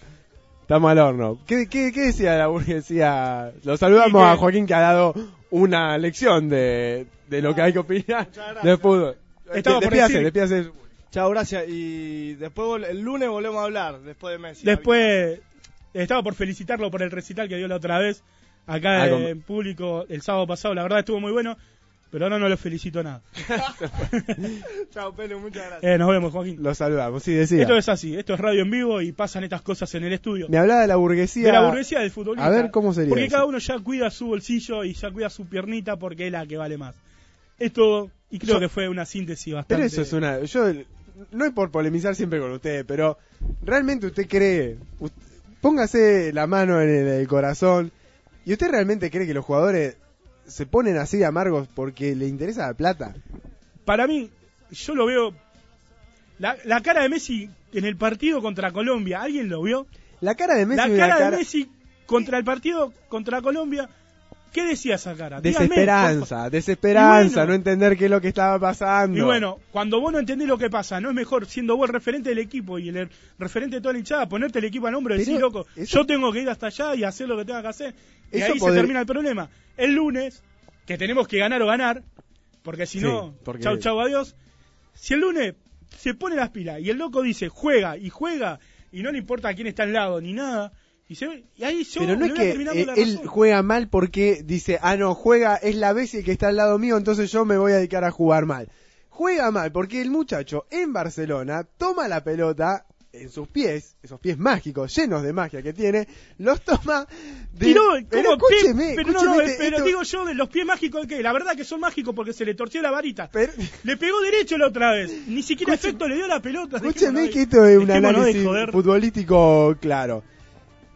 estamos al horno. ¿Qué, qué, qué decía la burguesía? Lo saludamos a Joaquín que ha dado una lección de, de lo que hay que opinar de fútbol. Estaba por Despídase, decir- despídase. Chao, gracias. Y después vol- el lunes volvemos a hablar, después de Messi. Después, estaba por felicitarlo por el recital que dio la otra vez, acá Ah, en público el sábado pasado. La verdad estuvo muy bueno, pero ahora no lo felicito nada. [laughs] Chao, Pelu, muchas gracias. Eh, nos vemos, Joaquín. Lo saludamos, sí, decía. Esto es así, esto es radio en vivo y pasan estas cosas en el estudio. Me hablaba de la burguesía. de la burguesía del futbolista. A ver cómo sería. Porque eso? cada uno ya cuida su bolsillo y ya cuida su piernita porque es la que vale más. Es todo, y creo Yo- que fue una síntesis bastante. Pero eso es una. Yo no es por polemizar siempre con usted, pero realmente usted cree. póngase la mano en el, el corazón. ¿Y usted realmente cree que los jugadores se ponen así de amargos porque le interesa la plata? Para mí, yo lo veo. La, la cara de Messi en el partido contra Colombia, ¿alguien lo vio? La cara de Messi la es una cara, cara de Messi contra el partido contra Colombia, ¿qué decía esa cara? Dígame, por desesperanza, desesperanza, bueno- no entender qué es lo que estaba pasando. Y bueno, cuando vos no entendés lo que pasa, ¿no es mejor siendo vos el referente del equipo y el referente de toda la hinchada, ponerte el equipo al hombro y decir, loco, eso- yo tengo que ir hasta allá y hacer lo que tenga que hacer? Y ahí poder- se termina el problema. El lunes, que tenemos que ganar o ganar, porque si Sí, no, porque- chau chau adiós. Si el lunes se pone las pilas y el loco dice, juega y juega, y no le importa quién está al lado ni nada, y, se, y ahí yo Pero no es que eh, él razón. juega mal porque dice, ah, no, juega, es la vez el que está al lado mío, entonces yo me voy a dedicar a jugar mal. Juega mal porque el muchacho en Barcelona toma la pelota en sus pies, esos pies mágicos, llenos de magia que tiene, los toma de... Pero ¿cómo? escúcheme, pero no, no, escúcheme, pero esto- digo yo de los pies mágicos que la verdad que son mágicos porque se le torció la varita. [laughs] Le pegó derecho la otra vez. Ni siquiera efecto le dio la pelota. Escúcheme que esto es un análisis futbolístico claro.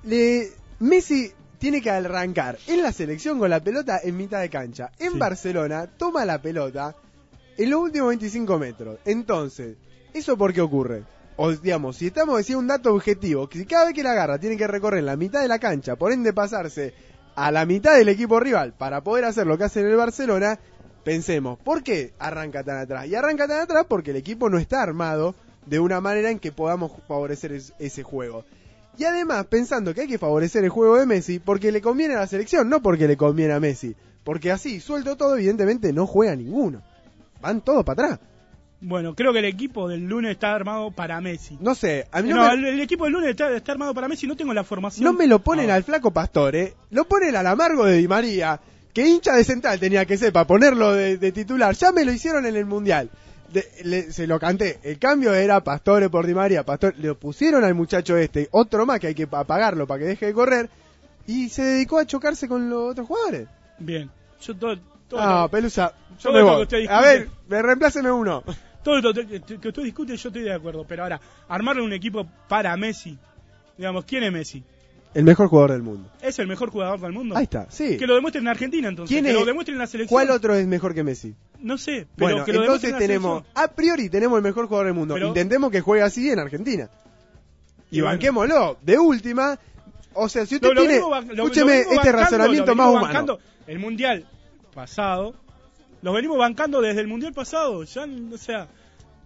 Le, Messi tiene que arrancar en la selección con la pelota en mitad de cancha. En Sí. Barcelona toma la pelota en los últimos 25 metros. Entonces, ¿eso por qué ocurre? O digamos, si estamos diciendo un dato objetivo, que si cada vez que la agarra tiene que recorrer la mitad de la cancha, por ende pasarse a la mitad del equipo rival para poder hacer lo que hace en el Barcelona, pensemos, ¿por qué arranca tan atrás? Y arranca tan atrás porque el equipo no está armado de una manera en que podamos favorecer es- ese juego. Y además, pensando que hay que favorecer el juego de Messi porque le conviene a la selección, no porque le conviene a Messi. Porque así, suelto todo, evidentemente no juega ninguno. Van todos para atrás. Bueno, creo que el equipo del lunes está armado para Messi. No sé, a mí no, No, me, el, el equipo del lunes está, está armado para Messi. No tengo la formación. no me lo ponen al flaco Pastore, lo ponen al amargo de Di María, que hincha de central tenía que ser para ponerlo de, de titular. Ya me lo hicieron en el Mundial. De- le- se lo canté. El cambio era Pastore por Di María. Pastore, le pusieron al muchacho este, otro más que hay que apagarlo para que deje de correr. Y se dedicó a chocarse con los otros jugadores. Bien. Yo todo, todo Ah, Pelusa, yo me voy. usted A discute- ver, me reempláceme uno. [laughs] Todo que, que usted discute, yo estoy de acuerdo. Pero ahora, armarle un equipo para Messi. Digamos, ¿quién es Messi? El mejor jugador del mundo. ¿Es el mejor jugador del mundo? Ahí está, sí. Que lo demuestre en Argentina, entonces. ¿Quién que es- lo demuestre en la selección. ¿Cuál otro es mejor que Messi? no sé, pero Bueno, que lo entonces en tenemos, selección. a priori tenemos el mejor jugador del mundo. Pero- Intentemos que juegue así en Argentina. Y Y bueno. banquémoslo. De última, o sea, si usted Lo- tiene, lo- lo escúcheme este bancando, razonamiento más humano. bancando. El mundial pasado, los venimos bancando desde el mundial pasado. Ya, o sea,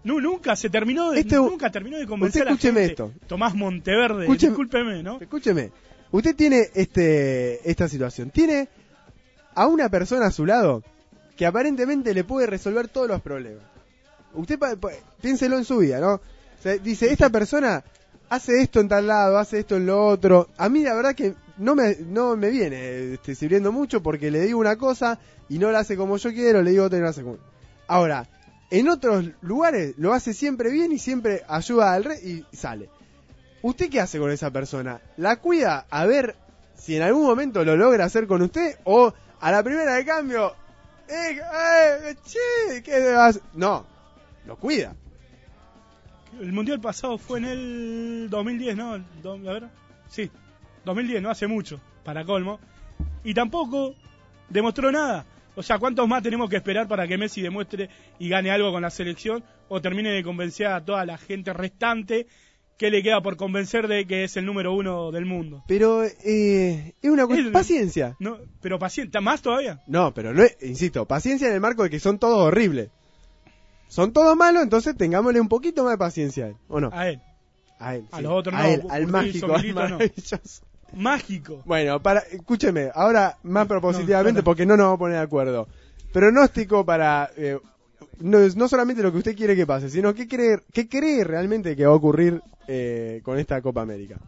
nu- nunca se terminó de, Este- nunca terminó de convencer usted a la escúcheme gente. esto. Tomás Monteverde, Escúcheme- discúlpeme, ¿no? Escúcheme, usted tiene este esta situación. Tiene a una persona a su lado que aparentemente le puede resolver todos los problemas. Usted piénselo en su vida, ¿no? O sea, dice, esta persona hace esto en tal lado, hace esto en lo otro. A mí la verdad que no me, no me viene este, sirviendo mucho porque le digo una cosa y no la hace como yo quiero, le digo otra y no la hace como... Ahora, en otros lugares lo hace siempre bien y siempre ayuda al rey y sale. ¿Usted qué hace con esa persona? ¿La cuida a ver si en algún momento lo logra hacer con usted? ¿O a la primera de cambio, eh, eh, che, ¿qué? No, lo cuida. El mundial pasado fue en el 2010, ¿no? A ver, sí, 2010, no hace mucho, para colmo. Y tampoco demostró nada. O sea, ¿cuántos más tenemos que esperar para que Messi demuestre y gane algo con la selección o termine de convencer a toda la gente restante que le queda por convencer de que es el número uno del mundo? Pero eh, es una cuestión... Es- Paciencia. No, pero paciente, ¿más todavía? No, pero no insisto, paciencia en el marco de que son todos horribles. Son todos malos, entonces tengámosle un poquito más de paciencia ¿o no? A él. A él, A sí. los otros A no, él, al mágico, al Milito no. Mágico. Bueno, para, escúcheme, ahora más propositivamente porque no nos vamos a poner de acuerdo. Pronóstico para eh, no, no solamente lo que usted quiere que pase, sino qué cree, qué cree realmente que va a ocurrir eh, con esta Copa América.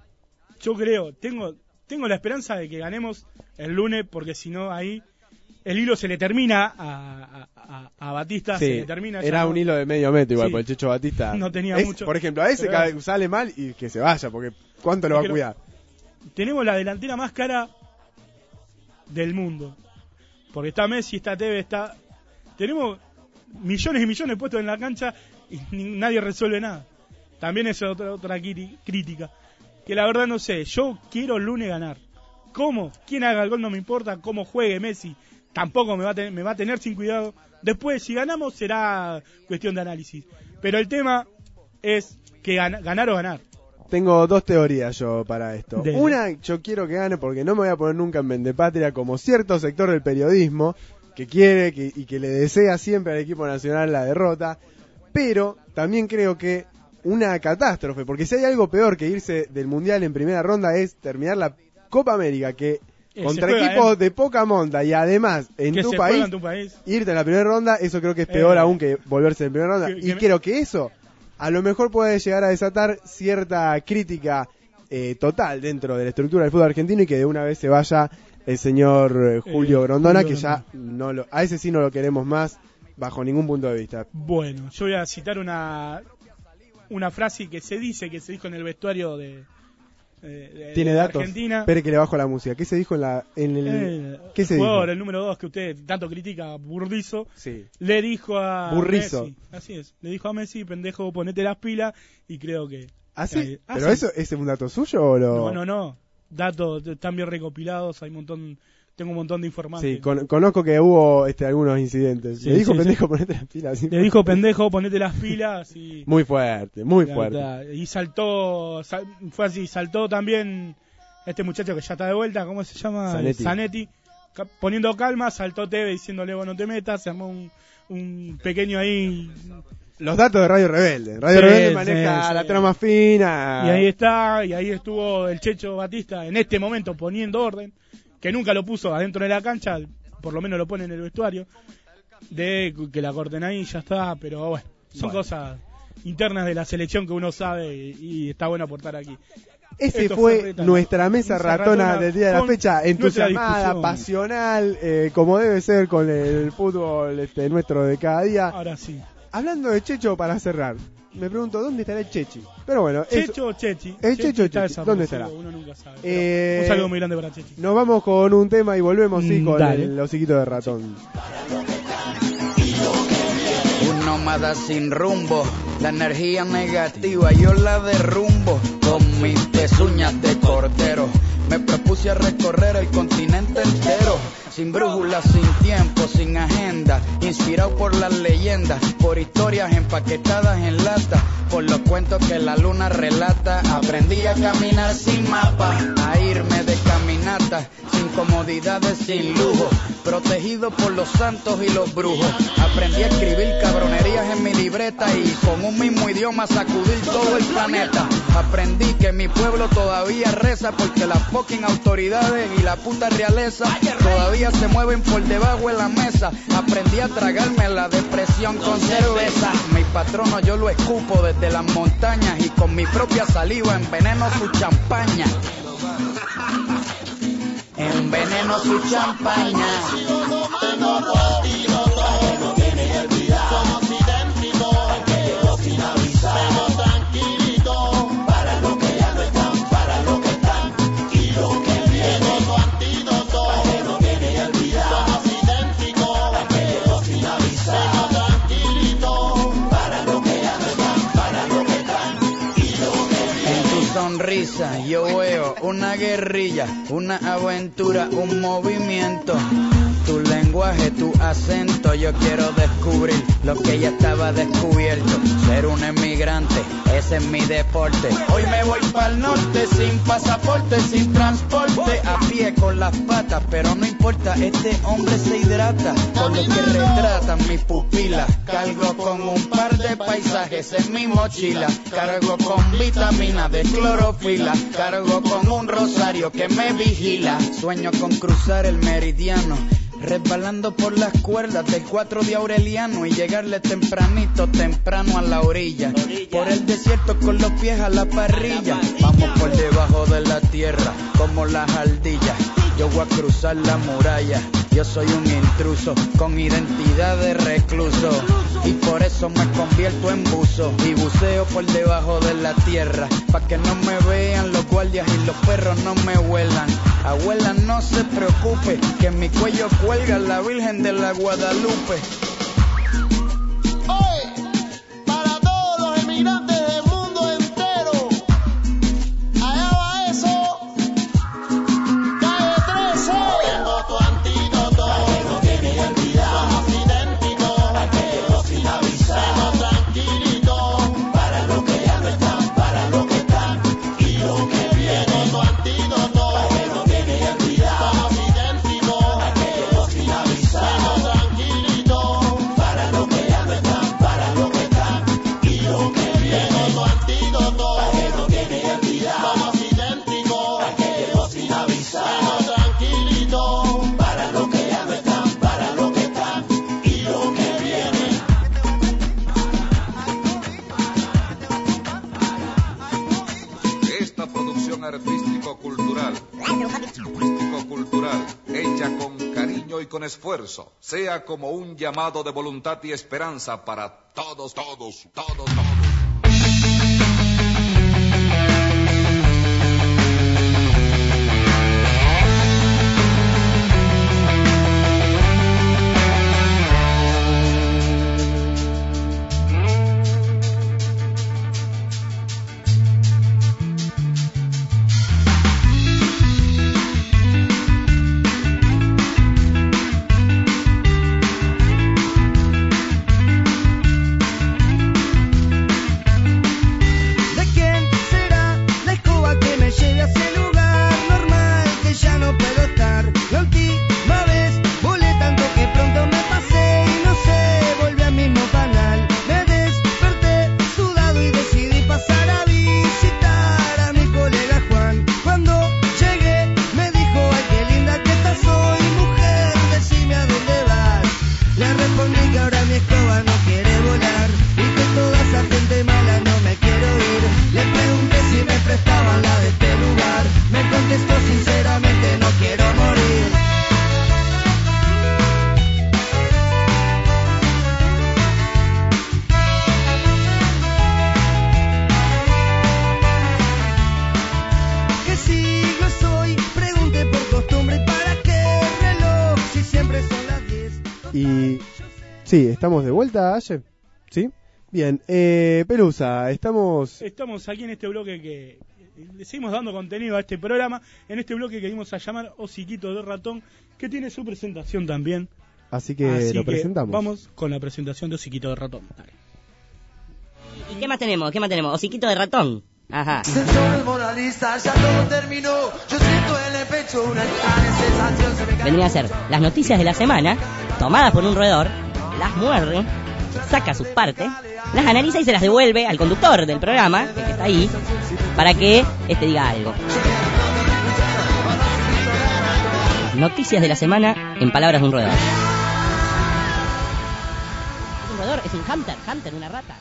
Yo creo, tengo, tengo la esperanza de que ganemos el lunes, porque si no ahí el hilo se le termina a, a- Batista, se le termina. ya era no- un hilo de medio metro igual, Sí. porque el Checho Batista No tenía es- mucho. Por ejemplo, a ese sale mal y que se vaya, porque ¿cuánto lo va a cuidar? Tenemos la delantera más cara del mundo. Porque está Messi, está Tevez, está... Tenemos millones y millones puestos en la cancha y nadie resuelve nada. También es otra, otra crítica. Que la verdad no sé, yo quiero el lunes ganar. ¿Cómo? ¿Quién haga el gol no me importa? ¿Cómo juegue Messi? Tampoco me va, a tener, me va a tener sin cuidado. Después, si ganamos, será cuestión de análisis. Pero el tema es que gana- ganar o ganar. Tengo dos teorías yo para esto. Dele. Una, yo quiero que gane porque no me voy a poner nunca en vendepatria como cierto sector del periodismo que quiere que- y que le desea siempre al equipo nacional la derrota. Pero también creo que una catástrofe, porque si hay algo peor que irse del mundial en primera ronda es terminar la Copa América, que Eh, contra juega, equipos ¿eh? de poca monta y además en tu país, juega en tu país. irte en la primera ronda, eso creo que es peor Eh, aún que volverse en primera ronda. que- y que- creo que eso a lo mejor puede llegar a desatar cierta crítica eh, total dentro de la estructura del fútbol argentino y que de una vez se vaya el señor eh, Julio Eh, Grondona, Julio que ya no lo, a ese sí no lo queremos más bajo ningún punto de vista. Bueno, yo voy a citar una una frase que se dice que se dijo en el vestuario de, eh, Tiene de datos. Argentina. Espere que le bajo la música. ¿Qué se dijo en la en el Eh, qué se jugador, dijo? el número 2 que usted tanto critica, Burdizo, Sí. le dijo a Burrizo. Messi, así es, le dijo a Messi, pendejo, ponete las pilas y creo que... ¿Ah, sí? ah, ¿Pero sí. eso ese es un dato suyo o lo No, no, no, datos están bien recopilados, hay un montón, tengo un montón de informantes. Sí, con- conozco que hubo este algunos incidentes. Sí, Le dijo sí, pendejo ponete las pilas. Le dijo, pendejo, ponete las pilas y... [laughs] Muy fuerte, muy La fuerte. Y saltó, sal- fue así, saltó también este muchacho que ya está de vuelta, ¿cómo se llama? Zanetti. ca- poniendo calma, saltó Teve diciéndole, vos no te metas, se armó un, un pequeño ahí. Los datos de Radio Rebelde. Radio Sí, Rebelde sí, maneja sí. la trama fina. Y ahí está, y ahí estuvo el Checho Batista en este momento poniendo orden, que nunca lo puso adentro de la cancha, por lo menos lo pone en el vestuario, de que la corten ahí ya está, pero bueno, son Bueno. cosas internas de la selección que uno sabe y, y está bueno aportar aquí. Ese Esto fue Reta, nuestra mesa ratona, ratona del día de la fecha, entusiasmada, pasional, eh, como debe ser con el fútbol este, nuestro de cada día. Ahora sí. Hablando de Checho, para cerrar, me pregunto, ¿dónde estará el Chechi? Pero bueno, Checho o Chechi. El Checho o está Chechi, ¿dónde estará? Uno nunca sabe. Eh, Un saludo muy grande para Chechi. nos vamos con un tema y volvemos sí, con dale. el hociquito de ratón. Un nómada sin rumbo, la energía negativa yo la derrumbo con mis pezuñas de cordero. Me propuse a recorrer el continente entero. Sin brújula, sin tiempo, sin agenda. Inspirado por las leyendas, por historias empaquetadas en lata. Por los cuentos que la luna relata. Aprendí a caminar sin mapa. A irme de caminata. Sin comodidades, sin lujo. Protegido por los santos y los brujos. Aprendí a escribir cabronerías en mi libreta. Y con un mismo idioma sacudir todo el planeta. Aprendí que mi pueblo todavía reza porque las fucking autoridades y la puta realeza todavía se mueven por debajo de la mesa. Aprendí a tragarme la depresión con cerveza. Mi patrono yo lo escupo desde las montañas y con mi propia saliva enveneno su champaña. [laughs] Enveneno su champaña. Yo veo una guerrilla, una aventura, un movimiento. Tu acento, yo quiero descubrir lo que ya estaba descubierto. Ser un emigrante, ese es mi deporte. Hoy me voy para el norte sin pasaporte, sin transporte, a pie con las patas, pero no importa, este hombre se hidrata con lo que retratan mis pupilas. Cargo con un par de paisajes en mi mochila, cargo con vitamina de clorofila, cargo con un rosario que me vigila. Sueño con cruzar el meridiano. Resbalando por las cuerdas del 4 de Aureliano y llegarle tempranito, temprano a la orilla. Por el desierto con los pies a la parrilla. Vamos por debajo de la tierra como las ardillas. Yo voy a cruzar la muralla. Yo soy un intruso con identidad de recluso. Y por eso me convierto en buzo. Y buceo por debajo de la tierra. Pa' que no me vean los guardias y los perros no me huelan. Abuela, no se preocupe, que en mi cuello cuelga la Virgen de la Guadalupe. Para todos los emigrantes y con esfuerzo, sea como un llamado de voluntad y esperanza para todos, todos, todos, todos. Estamos de vuelta, Aye. ¿Sí? Bien, eh, Pelusa, estamos... Estamos aquí en este bloque que le seguimos dando contenido a este programa, en este bloque que dimos a llamar Osiquito de Ratón, que tiene su presentación también. Así que Así lo que presentamos. Vamos con la presentación de Osiquito de Ratón. Dale. ¿Y qué más tenemos? ¿Qué más tenemos? Osiquito de ratón. Ajá. Soy moralista, ya todo terminó. Yo siento en el pecho una extraña sensación. Se me cae Vendrían a ser las noticias de la semana, tomadas por un roedor, las muerde, saca sus partes, las analiza y se las devuelve al conductor del programa, el que está ahí, para que este diga algo. Noticias de la semana en palabras de un roedor. ¿Es un roedor? ¿Es un hamster? ¿Hamster? ¿Una rata?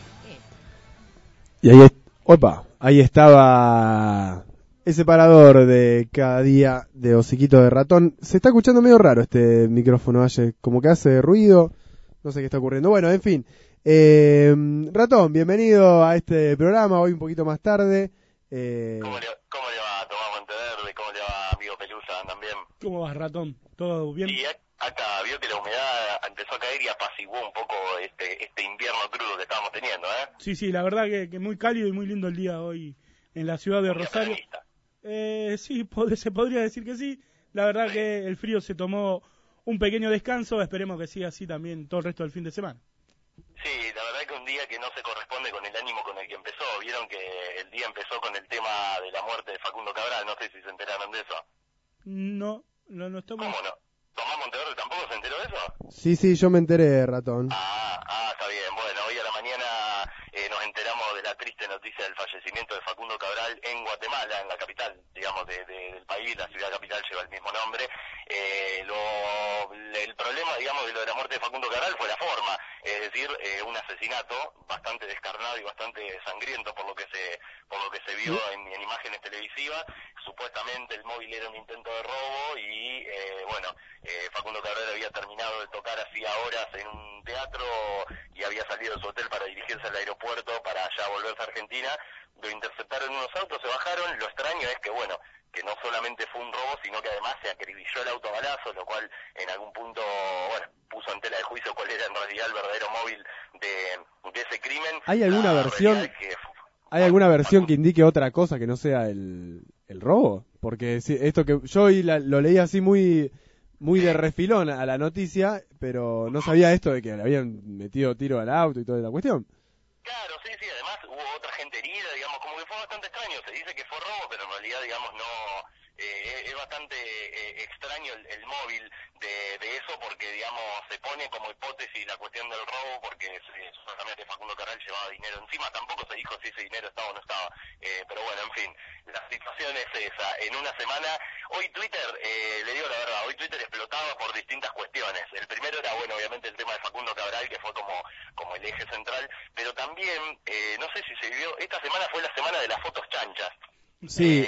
Y ahí, opa, ahí estaba ese parador de cada día de hociquito de ratón. Se está escuchando medio raro este micrófono, Aye, como que hace ruido, no sé qué está ocurriendo. Bueno, en fin, eh, ratón, bienvenido a este programa, hoy un poquito más tarde. Eh, ¿Cómo le, cómo le va a Tomás Monteverde? ¿Cómo le va amigo Pelusa? ¿Andan bien? ¿Cómo vas, Ratón? ¿Todo bien? Y ac- acá vio que la humedad empezó a caer y apaciguó un poco este, este invierno crudo que estábamos teniendo, ¿eh? Sí, sí, la verdad que, que muy cálido y muy lindo el día hoy en la ciudad de Rosario. Eh, sí, [laughs] pod- se podría decir que sí. La verdad que el frío se tomó un pequeño descanso. Esperemos que siga así también todo el resto del fin de semana. Sí, la verdad que un día que no se corresponde con el ánimo con el que empezó. Vieron que el día empezó con el tema de la muerte de Facundo Cabral, no sé si se enteraron de eso. No, no, no estamos. ¿Cómo no? ¿Tomás Monteverde tampoco se enteró de eso? sí, sí, yo me enteré, ratón. Ah, ah, está bien. Bueno, hoy a la mañana eh, nos enteramos de la triste noticia del fallecimiento de Facundo Cabral en Guatemala, en la capital, digamos, de- de- del país. La ciudad capital lleva el mismo nombre. Eh, lo- el problema, digamos, de lo de la muerte de Facundo Cabral fue la forma, es decir, eh, un asesinato bastante descarnado y bastante sangriento por lo que se por lo que se vio en, en imágenes televisivas. Supuestamente el móvil era un intento de robo y, bueno, Facundo Cabral había terminado de tocar hacía horas en un teatro y había salido de su hotel para dirigirse al aeropuerto para ya volverse a Argentina. Lo interceptaron unos autos, se bajaron. Lo extraño es que, bueno, que no solamente fue un robo, sino que además se acribilló el auto a balazos, lo cual en algún punto, bueno, puso en tela de juicio cuál era en realidad el verdadero móvil de, de ese crimen. ¿Hay alguna La versión? que ¿Hay alguna versión que indique otra cosa que no sea el, el robo? Porque esto que yo lo leí así muy muy de refilón a la noticia, pero no sabía esto de que le habían metido tiro al auto y toda la cuestión. Claro, sí, sí, además hubo otra gente herida, digamos, como que fue bastante extraño. Se dice que fue robo, pero en realidad, digamos, no. Eh, es bastante eh, extraño el, móvil de, eso porque, digamos, se pone como hipótesis la cuestión del robo porque supuestamente Facundo Carral llevaba dinero encima. Tampoco se dijo si ese dinero estaba o no estaba. Eh, pero bueno, en fin, la situación es esa. En una semana, hoy Twitter, eh, le digo la verdad, hoy Twitter explotaba por distintas cuestiones. El primero era, bueno, obviamente el tema de Facundo Cabral, que fue como, como el eje central, pero también, eh, no sé si se vio, esta semana fue la semana de las fotos chanchas. Sí,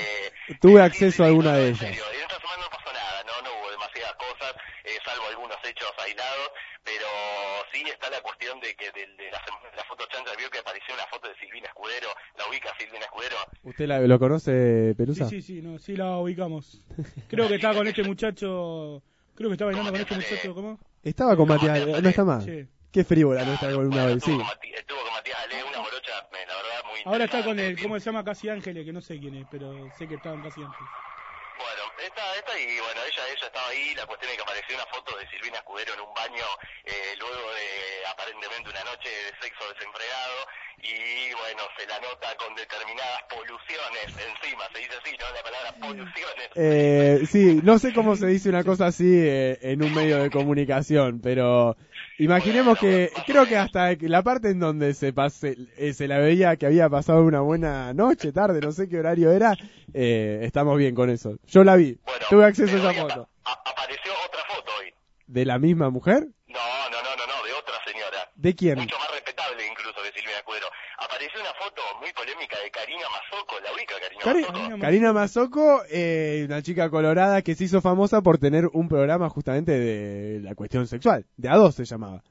tuve acceso a alguna de ellas. En esta semana no pasó nada, no, no hubo demasiadas cosas, eh, salvo algunos hechos aislados, pero sí está la cuestión de que de, de la, de las fotos chanchas vio que apareció una foto de Silvina Escudero, la ubica Silvina Escudero. ¿Usted la- lo conoce, Pelusa? Sí, sí, sí, no, sí la ubicamos. Creo que estaba con este muchacho. Creo que está bailando con este muchacho, ¿cómo? Estaba con Matías, no está más. Sí. Qué frívola no está con una vez, sí. Estuvo con Matías Ale, una morocha, eh, la verdad, muy Ahora está con el, ¿cómo se llama? Casi Ángeles, que no sé quién es, pero sé que estaba en Casi Ángeles. Bueno, esta, esta y bueno, ella, ella estaba ahí, la cuestión es que apareció una foto de Silvina Escudero en un baño eh, luego de aparentemente una noche de sexo desenfregado y bueno, se la nota con determinadas poluciones encima, se dice así, ¿no? La palabra poluciones. Eh, sí, no sé cómo se dice una cosa así eh, en un medio de comunicación, pero imaginemos que creo que hasta la parte en donde se pase, eh, se la veía que había pasado una buena noche, tarde, no sé qué horario era, eh, estamos bien con eso. Yo la vi, tuve acceso a esa foto. Apareció otra foto hoy. ¿De la misma mujer? No, no, no, no, no, de otra señora. ¿De quién? Mucho más respetable incluso que Silvina Escudero. Apareció una foto muy polémica de Karina Mazoco, ¿la ubica Karina Cari-? [laughs] Karina Mazoco, eh, una chica colorada que se hizo famosa por tener un programa justamente de la cuestión sexual. De a dos se llamaba.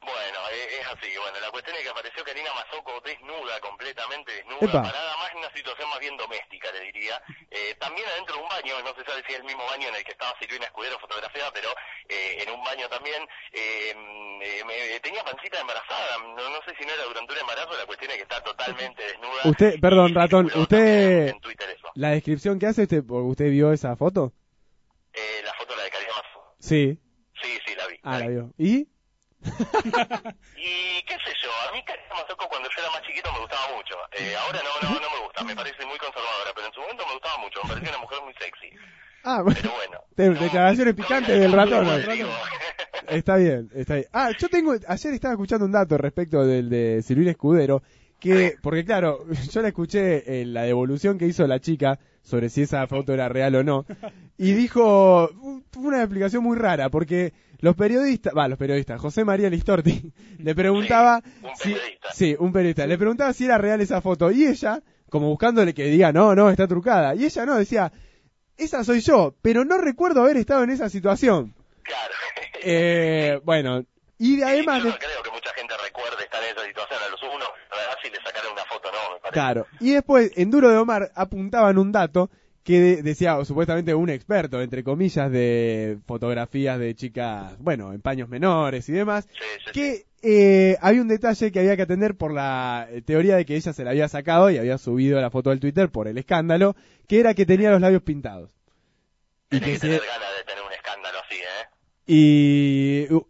Bueno, eh, es así. Bueno, la cuestión es que apareció Karina Mazoco desnuda, completamente desnuda, Epa. parada más en una situación más bien doméstica, le diría. Eh, también adentro de un baño, no se sabe si es el mismo baño en el que estaba Silvina Escudero fotografiada, pero eh, en un baño también. eh, eh, me- tenía pancita embarazada, no, no sé si no era durante un embarazo, la cuestión es que está totalmente desnuda. Usted, perdón, Y ratón, usted, en Twitter eso. la descripción que hace, usted, ¿usted vio esa foto? Eh, la foto la de Karina Mazo. Sí. Sí, sí, la vi. Ah, la vio. ¿Y? [laughs] Y qué sé yo, a mí Karina Mazoco cuando yo era más chiquito me gustaba mucho. Eh, ahora no, no, no me gusta, me parece muy conservadora, pero en su momento me gustaba mucho, me parecía una mujer muy sexy. Ah, bueno. De- [laughs] declaraciones picantes del ratón. ¿no? Está bien, está bien. Ah, yo tengo, ayer estaba escuchando un dato respecto del de Silvina Escudero, que, porque claro, [laughs] yo la escuché en la devolución que hizo la chica sobre si esa foto era real o no, y dijo, tuvo una explicación muy rara, porque los periodistas, va, los periodistas, José María Listorti, [laughs] le preguntaba, si, sí, un periodista, le preguntaba si era real esa foto, y ella, como buscándole que diga, no, no, está trucada, y ella no, decía, esa soy yo, pero no recuerdo haber estado en esa situación. [laughs] Eh, bueno, y además... Yo de- no creo que mucha gente recuerde estar en esa situación, a los unos, la verdad, si le sacaron una foto, no, me parece. Claro. Y después, en Duro de Omar, apuntaban un dato que de- decía, o supuestamente un experto, entre comillas, de fotografías de chicas, bueno, en paños menores y demás, que eh, había un detalle que había que atender por la eh, teoría de que ella se la había sacado y había subido la foto del Twitter por el escándalo, que era que tenía los labios pintados. Y que se- Tener ganas de tener un escándalo así, ¿eh? y uh,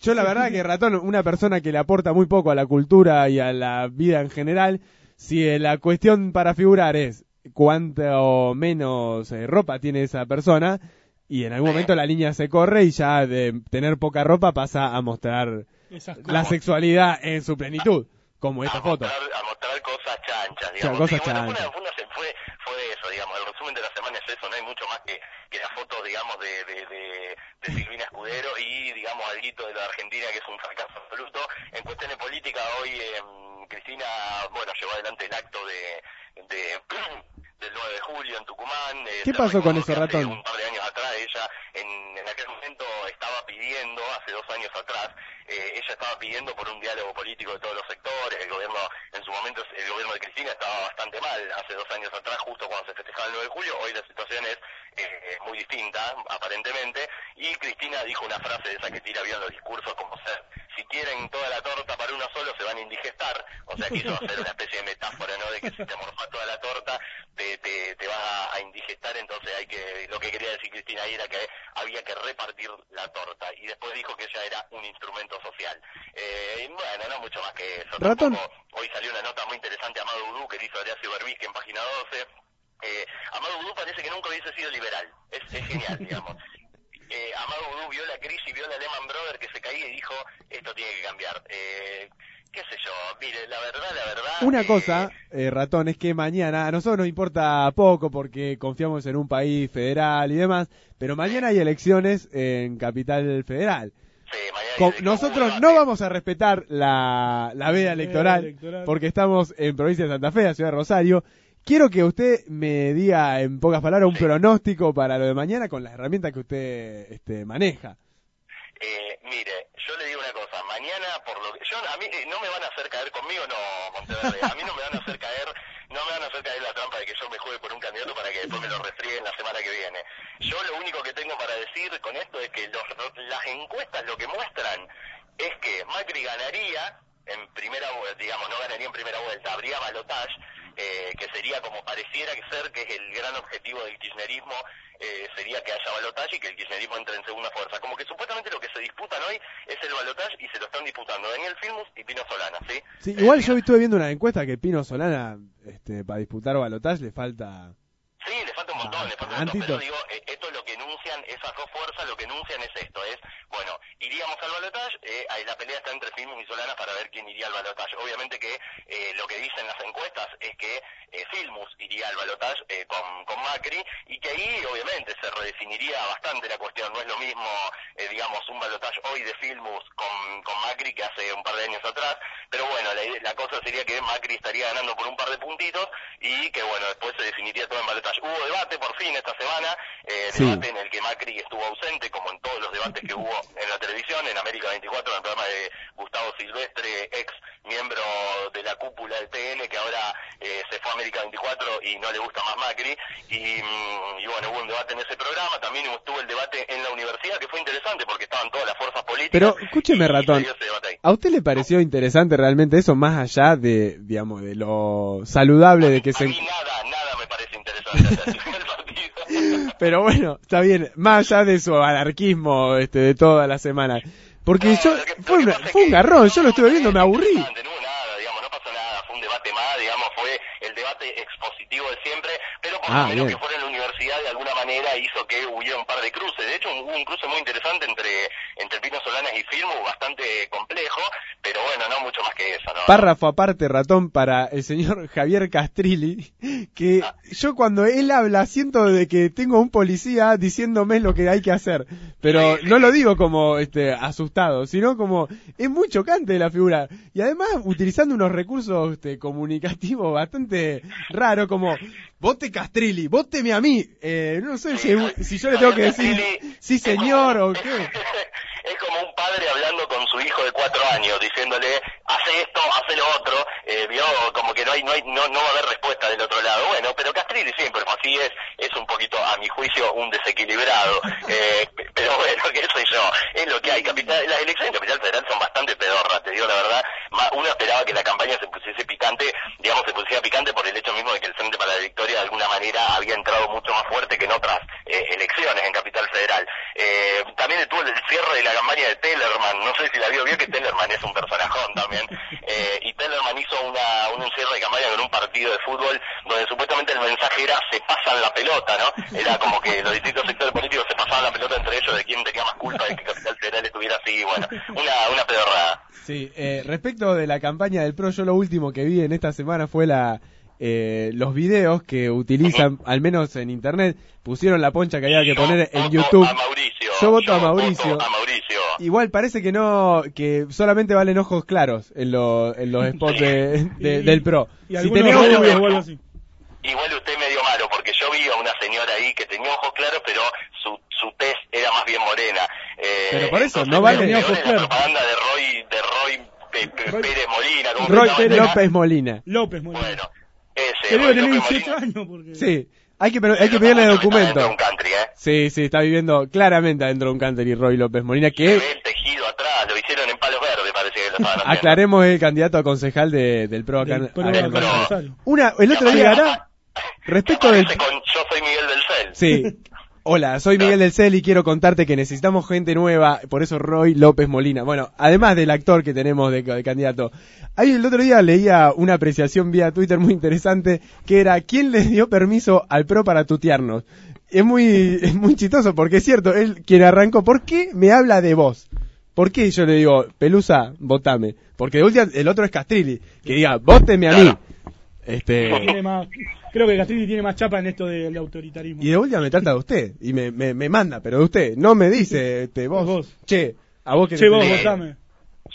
yo la verdad que Ratón, una persona que le aporta muy poco a la cultura y a la vida en general, si la cuestión para figurar es cuánto menos eh, ropa tiene esa persona, y en algún momento la línea se corre y ya de tener poca ropa pasa a mostrar la cosas. sexualidad en su plenitud, como esta foto. a mostrar cosas chanchas, sea, digamos. cosas Sí, bueno, fue, chanchas. una- fue una- fue, fue eso, digamos. El resumen de la semana es eso, no hay mucho más que, que la foto, digamos, de, de, de, de Silvina Escudero y, digamos, algo de la Argentina, que es un fracaso absoluto. En cuestiones políticas, hoy em, Cristina, bueno, llevó adelante el acto de, de [clears throat] del 9 de julio en Tucumán. eh, ¿Qué pasó con hace Ratón? Un par de años atrás, ella en, en aquel momento estaba pidiendo, hace dos años atrás, eh, ella estaba pidiendo por un diálogo político de todos los sectores. El gobierno, en su momento, el gobierno de Cristina estaba bastante mal hace dos años atrás, justo cuando se festejaba el 9 de julio. Hoy la situación es eh, muy distinta, aparentemente. Y Cristina dijo una frase de esa que tira bien los discursos, como ser, si quieren toda la torta para uno solo, se van a indigestar. O sea, quiso hacer una especie de metáfora, ¿no? De que si te morfás toda la torta, te, te, te va a indigestar. Entonces, hay que, lo que quería decir Cristina ahí era que había que repartir la torta. Y después dijo que ella era un instrumento social. Eh, bueno, no mucho más que eso. Ratón. Tampoco- Hoy salió una nota muy interesante a Amado Udú que hizo Horacio Berbisque en página 12. Eh, Amado Udú parece que nunca hubiese sido liberal. Es, es genial, [laughs] digamos. Eh, Amado Udú vio la crisis, vio la Lehman Brothers que se caía y dijo, esto tiene que cambiar. Eh, qué sé yo, mire, la verdad, la verdad... Una eh, cosa, eh, Ratón, es que mañana a nosotros nos importa poco porque confiamos en un país federal y demás, pero mañana hay elecciones en Capital Federal. Nosotros no vamos a respetar la, la veda electoral, electoral. porque estamos en provincia de Santa Fe, la ciudad de Rosario. Quiero que usted me diga en pocas palabras un pronóstico para lo de mañana con las herramientas que usted este, maneja. Eh, mire, yo le digo una cosa, mañana por lo que yo a mí eh, no me van a hacer caer conmigo, no, Monteverde, a mí no me van a hacer caer, no me van a hacer caer la trampa de que yo me juegue por un candidato para que después me lo refrieguen la semana que viene. Yo lo único que tengo para decir con esto es que los- las encuestas lo que muestran es que Macri ganaría en primera vuelta, digamos, no ganaría en primera vuelta, habría balotage, eh, que sería como pareciera que ser que es el gran objetivo del kirchnerismo, eh, sería que haya balotage y que el kirchnerismo entre en segunda fuerza. Como que supuestamente lo que se disputan hoy es el balotage y se lo están disputando Daniel Filmus y Pino Solana, ¿sí? Sí, igual yo estuve viendo una encuesta que Pino Solana, este, para disputar balotaje le falta... Sí, le falta un montón, le falta un montón, pero digo, eh, esto es lo que enuncian, esas dos fuerzas lo que enuncian es esto, es, bueno, iríamos al balotaje, eh, ahí la pelea está entre Filmus y Solana para ver quién iría al balotaje. Obviamente que eh, lo que dicen las encuestas es que eh, Filmus iría al balotaje eh, con, con Macri y que ahí obviamente se redefiniría bastante la cuestión, no es lo mismo, eh, digamos, un balotaje hoy de Filmus con, con Macri que hace un par de años atrás, pero bueno, la, la cosa sería que Macri estaría ganando por un par de puntitos y que bueno, después se definiría todo en balotaje. Hubo debate por fin esta semana, eh, Sí. debate en el que Macri estuvo ausente, como en todos los debates que hubo en la televisión, en América 24, en el programa de Gustavo Silvestre, ex miembro de la cúpula del PN, que ahora eh, se fue a América 24 y no le gusta más Macri. Y, mm, y bueno, hubo un debate en ese programa, también estuvo el debate en la universidad, que fue interesante porque estaban todas las fuerzas políticas. Pero escúcheme, Ratón. ¿A usted le pareció interesante realmente eso más allá de, digamos, de lo saludable de que se... Pero bueno, está bien, más allá de su anarquismo este, de toda la semana. Porque yo, fue, una- fue un garrón, yo lo estuve viendo, me aburrí. digamos, fue el debate expositivo de siempre, pero por Ah, lo menos que fuera en la universidad de alguna manera hizo que hubiera un par de cruces. De hecho, hubo un cruce muy interesante entre, entre Pino Solanas y Firmo, bastante complejo, pero bueno, no mucho más que eso, ¿no? Párrafo aparte, ratón, para el señor [laughs] Javier Castrilli, que yo cuando él habla siento de que tengo un policía diciéndome lo que hay que hacer, pero no lo digo como este asustado, sino como es muy chocante la figura y además utilizando unos recursos este, comunicativos bastante raros como vote Castrilli, vóteme a mí, eh, no sé si, si yo le tengo que decir sí señor o qué. [laughs] es como un padre hablando con su hijo de cuatro años, diciéndole, hace esto, hace lo otro, eh, vio, como que no hay, no hay, no, no va a haber respuesta del otro lado. Bueno, pero Castrilli siempre fue así es, es un poquito, a mi juicio, un desequilibrado. [laughs] Eh, pe- pero bueno, qué sé yo, es lo que hay. Capital, las elecciones en Capital Federal son bastante pedorras, te digo la verdad. Uno esperaba que la campaña se pusiese picante, digamos, se pusiera picante por el hecho mismo de que el Frente para la Victoria de alguna manera había entrado mucho más fuerte que en otras eh, elecciones en Capital Federal. Eh, también estuvo el cierre de la campaña de Tellerman, no sé si la vio, vio que Tellerman es un personajón también, [laughs] eh, y Tellerman hizo una, un cierre de campaña con un partido de fútbol donde supuestamente el mensaje era se pasan la pelota, ¿no? Era como que los distintos sectores políticos se pasaban la pelota entre ellos de quién tenía más culpa de que Capital Federal estuviera así, bueno, una, una pedorrada. Sí, eh, respecto de la campaña del PRO, yo lo último que vi en esta semana fue la eh, los videos que utilizan, al menos en internet, pusieron la poncha que había que poner en YouTube. yo voto a Mauricio. Igual parece que no, que solamente valen ojos claros en, lo- en los [laughs] spots de- de- del PRO. Y Si tenés ojos- o algo así. Igual usted medio malo, porque yo vi a una señora ahí que tenía ojos claros, pero su, su tez era más bien morena. Eh, Pero por eso, no vale- ojos la claros. propaganda de Roy, de Roy Pe- Pe- Pérez Molina, ¿cómo Roy? López Molina. López Molina. Bueno, ese, Que debe tener López 18 Molina. años porque... Sí, hay que, hay que pedirle documento. Dentro de un country, ¿eh? Sí, sí, está viviendo claramente adentro de un country Roy López Molina, que Ve el tejido atrás, lo hicieron en palos verdes, parece que lo estaban aclaremos el candidato a concejal de- del PRO acá. Del PRO acá. Rosario. Una, el otro día, respecto del... Con yo soy Miguel del Cel. Sí. [laughs] Hola, soy Miguel del Cel y quiero contarte que necesitamos gente nueva, por eso Roy López Molina. Bueno, además del actor que tenemos de, de candidato. Ahí el otro día leía una apreciación vía Twitter muy interesante que era ¿quién les dio permiso al PRO para tutearnos? Es muy, [laughs] es muy chistoso porque es cierto, él quien arrancó, ¿por qué me habla de vos? ¿Por qué yo le digo, Pelusa, votame? Porque de última, el otro es Castrilli, que diga, vóteme a mí. Este, [laughs] Tiene más, creo que Castrilli tiene más chapa en esto del autoritarismo. Y de última me trata de usted. Y me, me, me manda, pero de usted. No me dice, este, vos. Che, a vos que Che, vos, votame.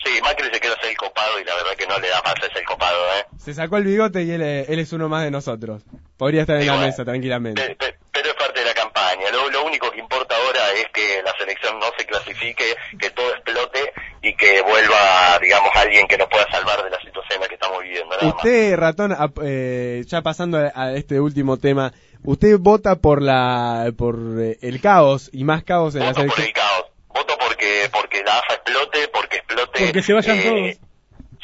Sí, Macri se quiere hacer el copado y la verdad que no le da más es el copado, ¿eh? Se sacó el bigote y él, es- él es uno más de nosotros. Podría estar en la mesa tranquilamente. Pe- pe- Pero es parte de la campaña. Lo, lo único que importa ahora es que la selección no se clasifique, que todo explote y que vuelva, digamos, alguien que nos pueda salvar de la situación en la que estamos viviendo. Nada más. Usted, ratón, ap- eh, ya pasando a, a este último tema, usted vota por la por eh, el caos y más caos en la Voto por selección. el caos. Voto porque, porque la AFA explote, porque explote... Porque se vayan eh, todos.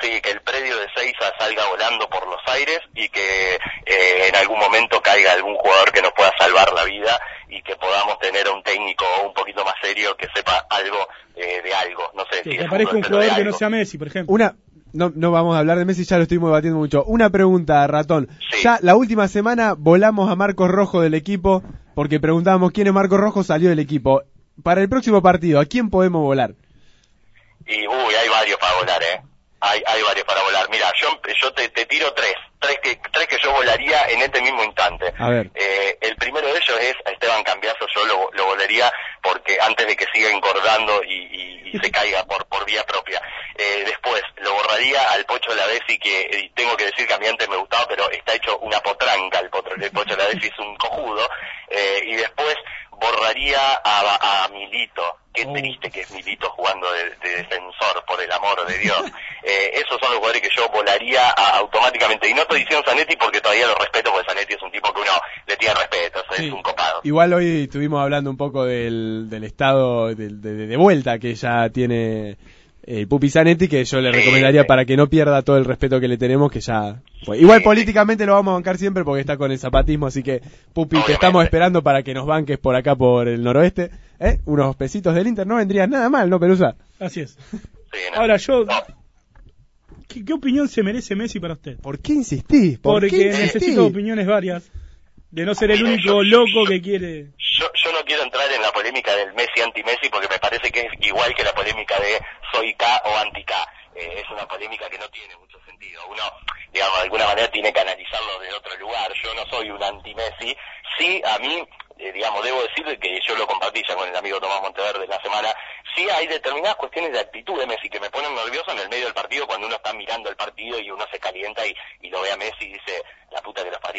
Sí, que el predio de Seiza salga volando por los aires y que eh, en algún momento caiga algún jugador que nos pueda salvar la vida y que podamos tener a un técnico un poquito más serio que sepa algo eh, de algo. No sé Que, si que aparezca un jugador que no sea Messi, por ejemplo. Una, no, no vamos a hablar de Messi, ya lo estuvimos debatiendo mucho. Una pregunta, ratón. Ya la última semana volamos a Marcos Rojo del equipo porque preguntábamos quién es Marcos Rojo, salió del equipo. Para el próximo partido, ¿a quién podemos volar? Y uy, hay varios para volar, ¿eh? Hay, hay varios para volar. Mira, yo, yo te, te tiro tres. Tres que, tres que yo volaría en este mismo instante. A ver. Eh, el primero de ellos es a Esteban Cambiazo, yo lo, lo volaría porque antes de que siga engordando y, y- y se caiga por, por vía propia. Eh, después, lo borraría al Pocho Lavesi, que eh, tengo que decir que a mí antes me gustaba, pero está hecho una potranca el, potro- el Pocho Lavesi, es un cojudo. Eh, y después borraría a, a Milito. Qué triste que es Milito jugando de, de defensor, por el amor de Dios. [laughs] Eh, esos son los jugadores que yo volaría a- automáticamente. Y no estoy diciendo Zanetti porque todavía lo respeto, porque Zanetti es un tipo que uno le tiene respeto, o sea, es un copado. Igual hoy estuvimos hablando un poco del, del estado del- de, de vuelta que ya tiene el Pupi Zanetti, que yo le recomendaría para que no pierda todo el respeto que le tenemos, que ya... Igual políticamente lo vamos a bancar siempre porque está con el zapatismo, así que Pupi, te estamos esperando para que nos banques por acá, por el noroeste. ¿Eh? Unos pesitos del Inter no vendrían nada mal, ¿no, Pelusa? Así es. Ahora yo... ¿Qué, qué opinión se merece Messi para usted? ¿Por qué insistís? ¿Por Porque qué insistís? necesito opiniones varias. De no ser el único loco que quiere... Yo, yo no quiero entrar en la polémica del Messi anti-Messi porque me parece que es igual que la polémica de soy K o anti-K. Eh, es una polémica que no tiene mucho sentido. Uno, digamos, de alguna manera tiene que analizarlo de otro lugar. Yo no soy un anti-Messi. Sí, a mí, eh, digamos, debo decir que yo lo compartí ya con el amigo Tomás Monteverde la semana. Sí hay determinadas cuestiones de actitud de Messi que me ponen nervioso en el medio del partido cuando uno está mirando el partido y uno se calienta y, lo ve a Messi y dice, la puta que los parió,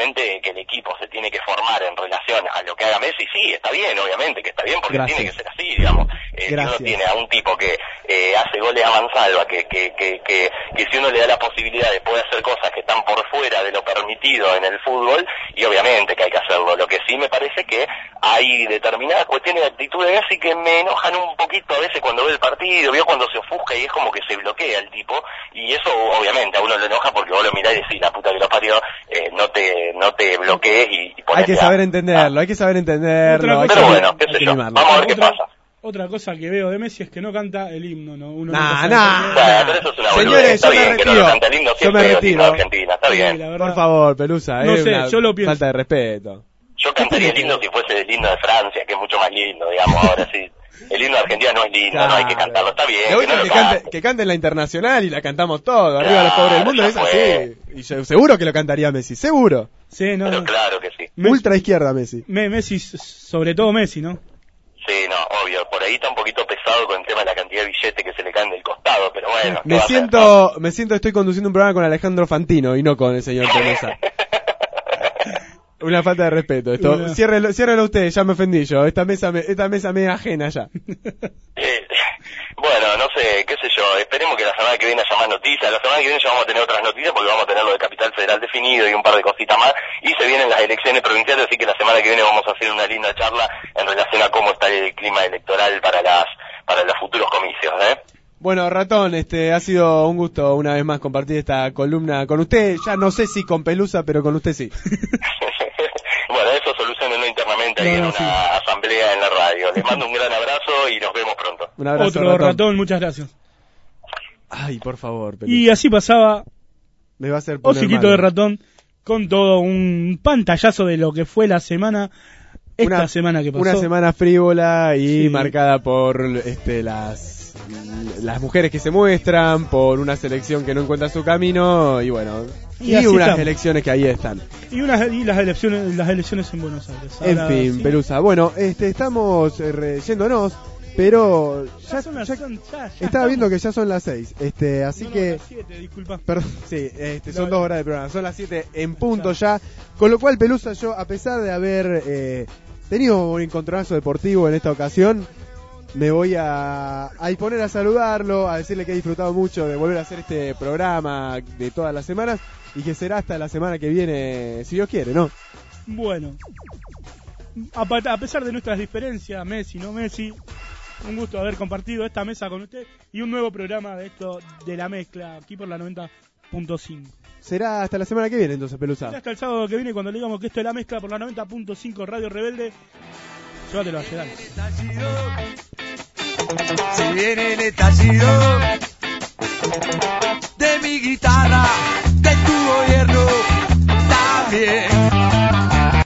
evidentemente que el equipo se tiene que formar en relación a lo que haga Messi, sí, está bien, obviamente, que está bien porque Gracias. tiene que ser así, digamos. Eh, si uno tiene a un tipo que eh, hace goles a mansalva, que, que, que, que, que si uno le da la posibilidad de poder hacer cosas que están por fuera de lo permitido en el fútbol, y obviamente que hay que hacerlo. Lo que sí me parece que hay determinadas cuestiones de actitud de Messi que me enojan un poquito a veces cuando ve el partido, veo cuando se ofusca y es como que se bloquea el tipo, y eso obviamente a uno le enoja porque vos lo mirás y decís, la puta que lo parió, eh, no te no te bloquees y, y Hay que saber entenderlo, hay que saber entenderlo. Pero bueno, qué sé yo, vamos a ver qué pasa. Otra cosa que veo de Messi es que no canta el himno, ¿no? Uno Nah, nah. pero eso es una. Señores, está yo me bien que no retiro. lo canta el himno Yo me retiro. de Argentina, está bien. Por favor, Pelusa, No es sé, una yo lo pienso. falta de respeto. Yo cantaría el himno si fuese el himno de Francia, que es mucho más lindo, digamos, ahora sí. El himno de Argentina no es lindo, no hay que cantarlo, está bien, Lo que no que, cante. que cante en la internacional y la cantamos todo. Arriba los pobres del mundo es así. Y yo- seguro que lo cantaría Messi, seguro. Sí, no, no. Claro que sí. Ultra izquierda Messi. Me- Messi, sobre todo Messi, ¿no? Sí, no, obvio, por ahí está un poquito pesado con el tema de la cantidad de billete que se le caen del costado, pero bueno. ¿qué Me siento, me siento, estoy conduciendo un programa con Alejandro Fantino y no con el señor Pelusa. [laughs] Una falta de respeto. Esto, Una- ciérrelo, ciérrelo usted, ya me ofendí yo. Esta mesa me, esta mesa me es ajena ya. Eh, bueno, no sé, qué sé yo, esperemos que la semana que viene haya más noticias, la semana que viene ya vamos a tener otras noticias porque vamos a tener lo de Capital Federal definido y un par de cositas más, y se vienen las elecciones provinciales, así que la semana que viene vamos a hacer una linda charla en relación a cómo está el clima electoral para las para los futuros comicios, ¿eh? Bueno, ratón, este, ha sido un gusto una vez más compartir esta columna con usted. Ya no sé si con Pelusa, pero con usted sí. [laughs] bueno, eso solucionenlo internamente ahí No, en una sí. asamblea en la radio. Les mando un gran abrazo y nos vemos pronto. Un abrazo, Otro ratón. muchas gracias. Ay, por favor. Y así pasaba Me va a hacer poner Hociquito mal. de ratón con todo un pantallazo de lo que fue la semana, esta Una- semana que pasó. Una semana frívola y Sí. marcada por este las las mujeres que se muestran, por una selección que no encuentra su camino y bueno, Y y, unas elecciones que ahí están. Y, unas, y las elecciones las elecciones en Buenos Aires. En Ahora fin, sí. Pelusa. Bueno, este estamos eh, re- yéndonos, pero ya, Ya son las- ya- son- ya- ya estaba estamos. viendo que ya son las 6. Este, así No, no, que las siete, disculpa. Perdón, [laughs] sí, este, son No, dos horas de programa, son las 7 en punto ya. Con lo cual, Pelusa, yo, a pesar de haber eh, tenido un encontronazo deportivo en esta ocasión, me voy a, a disponer a saludarlo, a decirle que he disfrutado mucho de volver a hacer este programa de todas las semanas y que será hasta la semana que viene, si Dios quiere, ¿no? Bueno, a, pesar de nuestras diferencias, Messi, no Messi, un gusto haber compartido esta mesa con usted y un nuevo programa de esto de la mezcla aquí por la 90.5. Será hasta la semana que viene, entonces, Pelusa. Ya hasta el sábado que viene cuando le digamos que esto es la mezcla por la 90.5 Radio Rebelde. Llévatelo a llegar. Si viene el estallido de mi guitarra, de tu gobierno también.